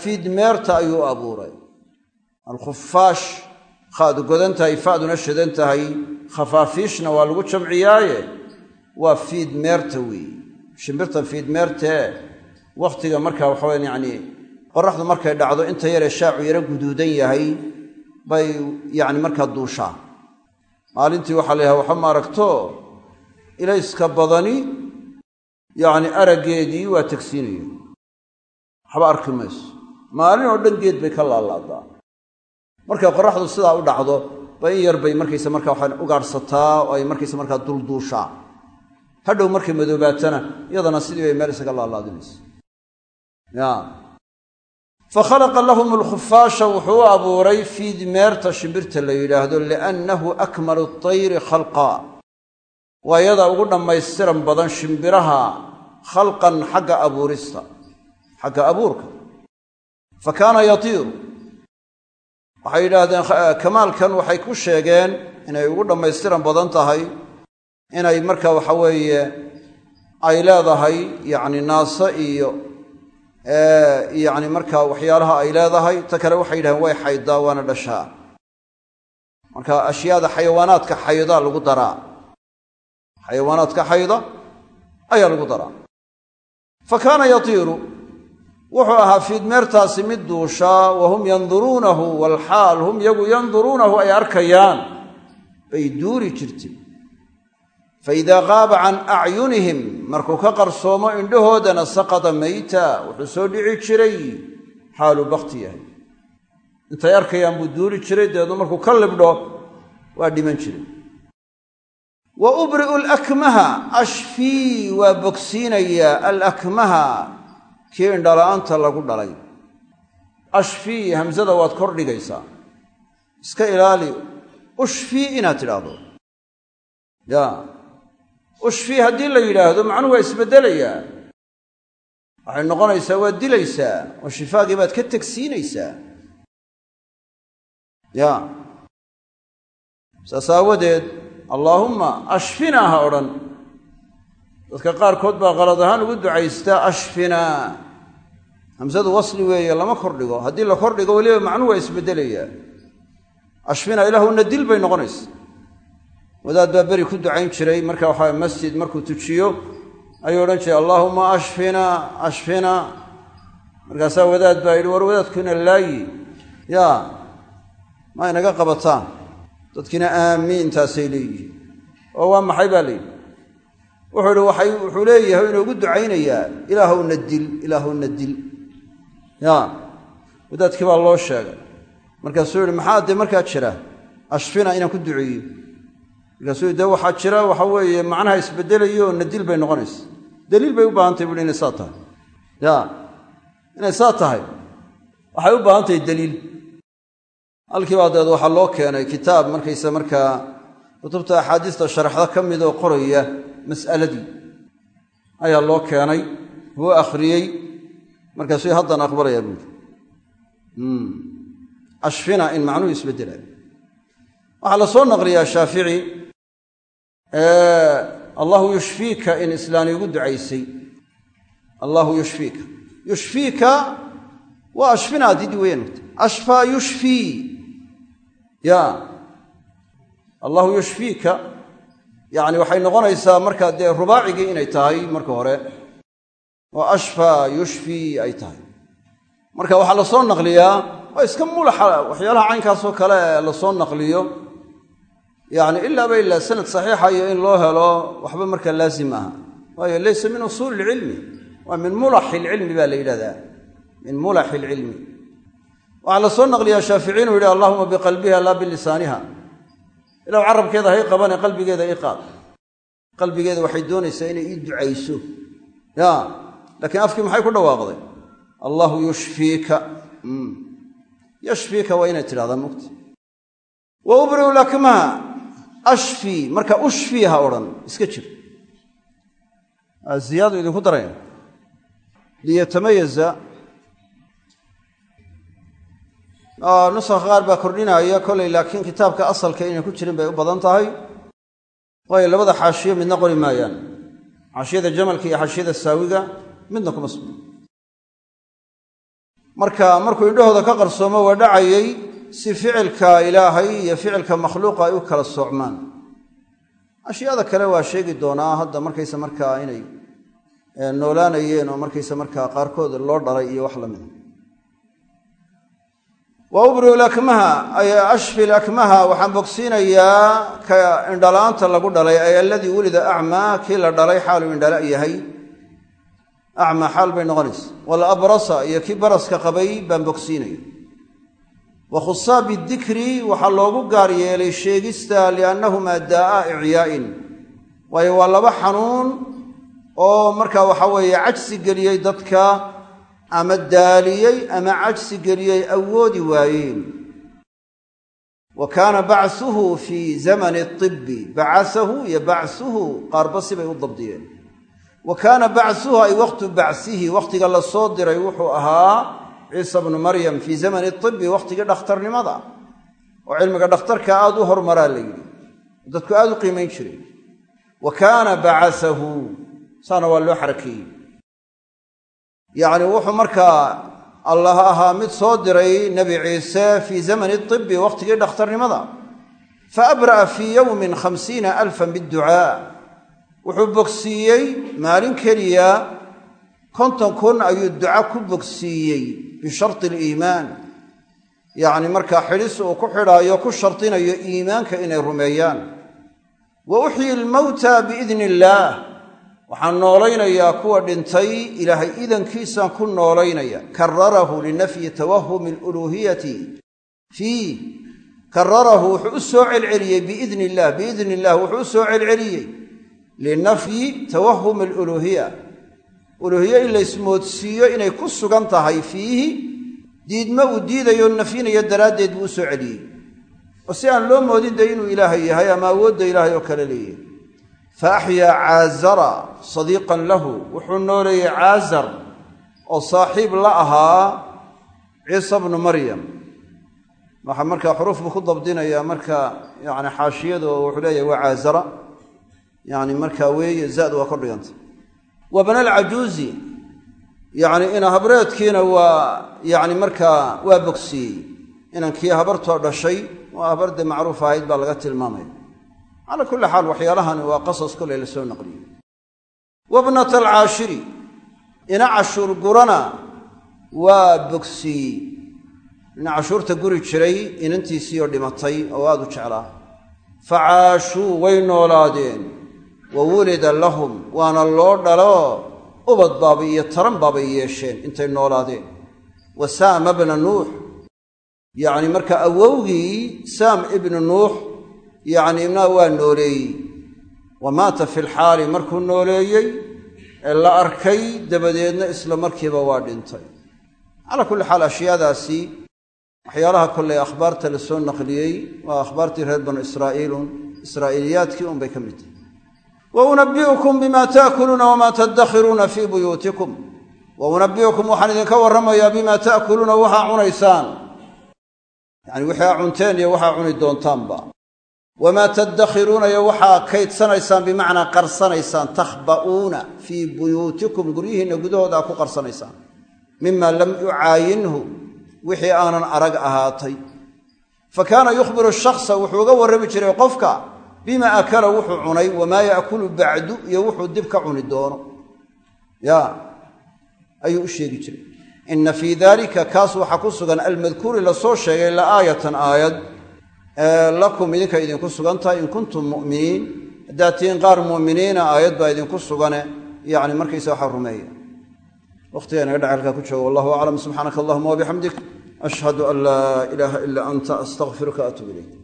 fiidmeerta ayuu abuuray. Alkhufaash khaadu godan tahay fa'duna shadan tahay khafaafiishna waa lagu jamciyaaye. Waa fiidmeerta weeye shimbirtan fiidmeertee wakhtiga markaa waxaweyan yacni qoraxdu markay dhacdo inta yaree shaacu yaro guduudan yahay bay yacni markaa duushaa. Maalintii waxaa la yidhaha waxa ma aragto ilayska badani yacni araggeedii waa tegsiinaya waxba arki mayso. Maalin oo dhan geed bay ka laalaadaa markay qoraxdu sidaa u dhacdo ba in yar bay markaysa markaa waxaa ugaadhsataa oo ay markaysa markaa dulduushaa hadhow markay madoobaatana iyadana sidii bay meel isaga laalaadinaysa ya fa khalaqa lahum alkhufaasha wuxuu u abuuray fiidmeerta shimbirta la yidhaahdo liannahu akmalu tayri khalqa waa yadaa ugu dhammaystiran badan shimbiraha khalqan xagga abuurista xagga abuurka fa kaana yatiiru waxay yidhaahdeen kamaalkan waxay ku sheegeen inay ugu dhammaystiran badan tahay inay marka waxa weeye ay leedahay yacni naase iyo yacni marka waxyaalaha ay leedahay ta kale waxay yidhahdeen way xaydaa waana dhashaa. Marka ashyaada xayawaanaadka xayda lagu daraa. Xayawaanaadka xayda ayaa lagu daraa. Fa kaana yatiiru wuxuu ahaa fiidmeertaasi mid duushaa wa hum yanduruunahu walxaal hum yagu yanduruunahu ay arkayaan. Bay duuri jirtay fa idaa qaaba can acyunihim markuu ka qarsoomo indhahoodana saqada mayta wuxuu soo dhici jiray. Xaaluu bakti yahay. Intay arkayaan buu duuri jiray dabeedna markuu ka libdho waa dhiman jiray. Wa ubri'u alakmaha ashfii waa bogsiinayaa alakmaha kii indhala'aanta lagu dhalay. Ashfii hamsada waad kor dhigaysaa. Iska ilaali ushfii inaad tidhaahdo. Ya ushfii haddii la yidhaahdo macnuhu waa isbeddelayaa waxay noqonaysaa waad dilaysaa oo shifaagii baad ka tegsiinaysaa ya saas aawadeed allaahumma ashfinaa ha odhan. Dadka qaarkood baa qalad ahaan ugu ducaystaa ashfinaa. Hamsadu wasli weeye lama kordhigo haddii la kordhigo weliba macnuhu waa isbeddelayaa ashfinaa ilaahuna dil bay noqonaysa wadaad baa beri ku ducayn jiray marka waxaa masjid markuu tujiyo ayuu odhan jiray allaahuma ashfinaa ashfinaa markaasaa wadaad baa yidhi war wadaadkuna laayi. Yaa ma inaga qabataan. Dadkiina aamiintaasay leeyihiin. Oo waa maxay? baa layidhi wuxuu ihi waxay wuxuu leeyahay inoogu ducaynayaa ilaahowna dil ilaahowna dil. Ya wadaadkii baa loo sheegay. Markaasuu yihi maxaa dee markaa jira? Ashfina inaan ku duceeyo markaasuu dee waxaa jira waxa weeye macnaha isbedelayo nadil bay noqonaysa. Daliil bay u baahantahy buui inay saa tahay. Ya inay saa tahay. Waxay u baahan tahay daliil halkiibaa dabeed waxaa loo keenay kitaab markaysa markaa kutubta axaadiista sharaxda ka mid oo qoraya mas'aladii ayaa loo keenay wuu akhriyey. Markaasuu haddana aqbalayaa buuri ashfina in macnuhu isbeddelayo. Waxaa la soo shaafici allahu yushfiika in islaani ugu ducaysay. Allahu yushfiika yushfiika waa ashfinaa didi weyn. Ashfaa yushfii ya. Allahu yushfiika yacni waxay noqonaysaa markaa dee rubaacigii inay tahay marka hore oo ashfaa yushfii ay tahay. Marka waxaa la soo naqliyaa waa iska mulaxa waxyaalaha caynkaasoo kale la soo naqliyo yacni ilaaba ilaa sanad saxiixa iyo in loo helo waxba markaa laazim aha. Waayo laysa min usuuli ilcilmi waa min mulaxi ilcilmi baa la yidhahdaa. Min mulaxi ilcilmi waxaa la soo naqliyaa shaaficiin uu yidhi allahuma biqalbiha laa bilisaaniha. Ilaw carabkeeda hay qabane qalbigeeda ii qaad. Qalbigeeda waxay doonaysaa inay ii ducayso. Ya laakiin afkii maxay ku dhawaaqday? Allahu yushfiika. Yashfiika waa inay tidhahdaa mugta ashfii marka ushfii ha odhan iska jir. Ziyaadu idinku daraya liyatamayaza nusakha qaar baa kordhinaya kolay laakiin kitaabka asalka inay ku jirin bay u badan tahay. Waayo labada xaashiyo midna qori maayaan. Xaashiyada jamalka iyo xaashiyada saawiga midna kuma marka markuu indhahooda ka qarsoomo waa dhacayay si ficilka ilaahay iyo ficilka makhluuqa ay u kala soocmaan. Ashyaada kale waa sheegi doonaa hadda markaysa markaa inay noolaanayeen oo markaysa markaa qaarkood loo dhalay iyo wax la mida wa lakmaha ashfi lakmaha waxaan bogsiinayaa ka indhalaanta lagu dhalay ay aladii wulida acmaa kii la dhalay xaaluu indhala yahay. Acmaa xaal bay noqonaysa walabrasa iyo kii baraska qabay baan bogsiinaya wa khusaa bidikri waxaa loogu gaar yeelay sheegista liannahumaa daa'a icyaa'in. Waayo waa laba xanuun oo markaa waxa weeye cajsi geliyey dadka ama daaliyey ama cajsi geliyey awoodi waayeen. Wa kaana bachuhu fii zamani طibbi bacasahu iyo bachuhu qaarba sibay u dabdiyeen. Wa kaana bachuhu ay waqtu bacsihi wakhtiga la soo diray wuxuu ahaa ciisa bnu maryam fii zamani طibbi wakhtigii dhakhtarnimada oo cilmiga dhakhtarka aad u hormaraa la yidhi. Dadku aad u qiimayn jiray. Wa kaana bacasahu saana waa loo xarakeeyey yacni wuxuu markaa allah ahaa mid soo diray nebi ciise fii zamani طibbi wakhtigii dhakhtarnimada. Fa abra'a fii yowmin khamsiina alfan biducaa wuxuu bogsiiyey maalin keliya konton kun ayuu duca ku bogsiiyey bisharti aliimaan. Yacni markaa xidhis uu ku xidhaayo ku shardinayo iimaanka inay rumeeyaan. Wa uxyi lmowta biidni illaah waxaan noolaynayaa kuwa dhintay ilaahay idankiisaan ku noolaynaya. Kararahu linafyi tawahumi aluluuhiyati fiih kararahu wuxuu u soo celceliyey biidni illah biidni illah wuxuu u soo celceliyey linafyi tawahumi aluluuhiya uluuhiye in laysmoodsiiyo inay ku sugan tahay fiihi diidma uu diidayo nafyinayo daraaddeed buu u soo celiyey. Oo si aan loo moodin dee inuu ilaahay yahay ama awoodda ilaahay oo kale leeyahay. Fa axyaa caazara sadiiqan lahu. Wuxuu nooleeyey caazar oo saaxiib la ahaa ciisa bnu maryam. Waxaa markaa xuruuf buu ku dabdinayaa marka yani xaashiyadu oo wuxuu leeyahay waa caazara. Yani markaa weeye zaad waa kor dhiganta wa bana alcajuuzi yacni ina habreedkiina waa yani markaa waa bogsiiyey. Inankii habartoo dhashay waa habarde macruuf ahayd baa laga tilmaamaya calaa kulli xaal waxyaalahani waa qasas koley la soo naqliyey. Wabnata alcaashiri ina cashuur gurana waa bogsiiyey. Ina cashuurta guri jiray inantiisii oo dhimatay oo aad u jeclaa. Fa caashuu way noolaadeen wa wulida lahum waana loo dhalo ubad baabay iyo taran baabay yeesheen intay noolaadeen. Wa saama bna nuux yacni marka awowgii saam ibnu nuux yacni ibnaha waa nooleeyey. Wa maata fi lxaali markuu nooleeyey ee la arkay dabadeedna isla markiiba waa dhintay. Calaa kulli xaal ashyaadaasi waxyaalaha kolley akhbaarta la soo naqliyey waa akhbaartii reer banu israa'iilun israa'iiliyaadkii un bay ka mid tahay wa bima ta'kuluuna wamaa taddakhiruuna fii buyuutikum wa waxaan idinka warramayaa bima ta'kuluuna waxaa cunaysaan yacni wixii aa cunteen iyo waxaa cuni doontaanba wamaa taddakhiruuna iyo waxaa kaydsanaysaan bimacnaa qarsanaysaan takhba'uuna fii buyuutikum guryihiinna gudahooda aa ku qarsanaysaan mima lam yucaayinhu wixii aanan arag ahaatay fa kaana yukhbiru shaksa wuxuu uga warrami jiray qofka bima akala wuxuu cunay wamaa yaakulu bacdu iyo wuxuu dib ka cuni doono. Ya ayuu u sheegi jiray. Inna fii daalika kaas waxaa ku sugan almadkuuri la soo sheegay la aayatan aayad lakum idinka idinku sugan tahay in kuntum mu'miniin. Haddaad tihiin qaar mu'miniina aayad baa idinku sugane yacni markaysa waxaa rumeeya. Waqtiga inaga dhaca halkaa ku joogo wallahu aclam subxaanaka allahuma wabixamdik ashhadu an laa ilaaha ilaa anta astaqfiruka atuub ilayk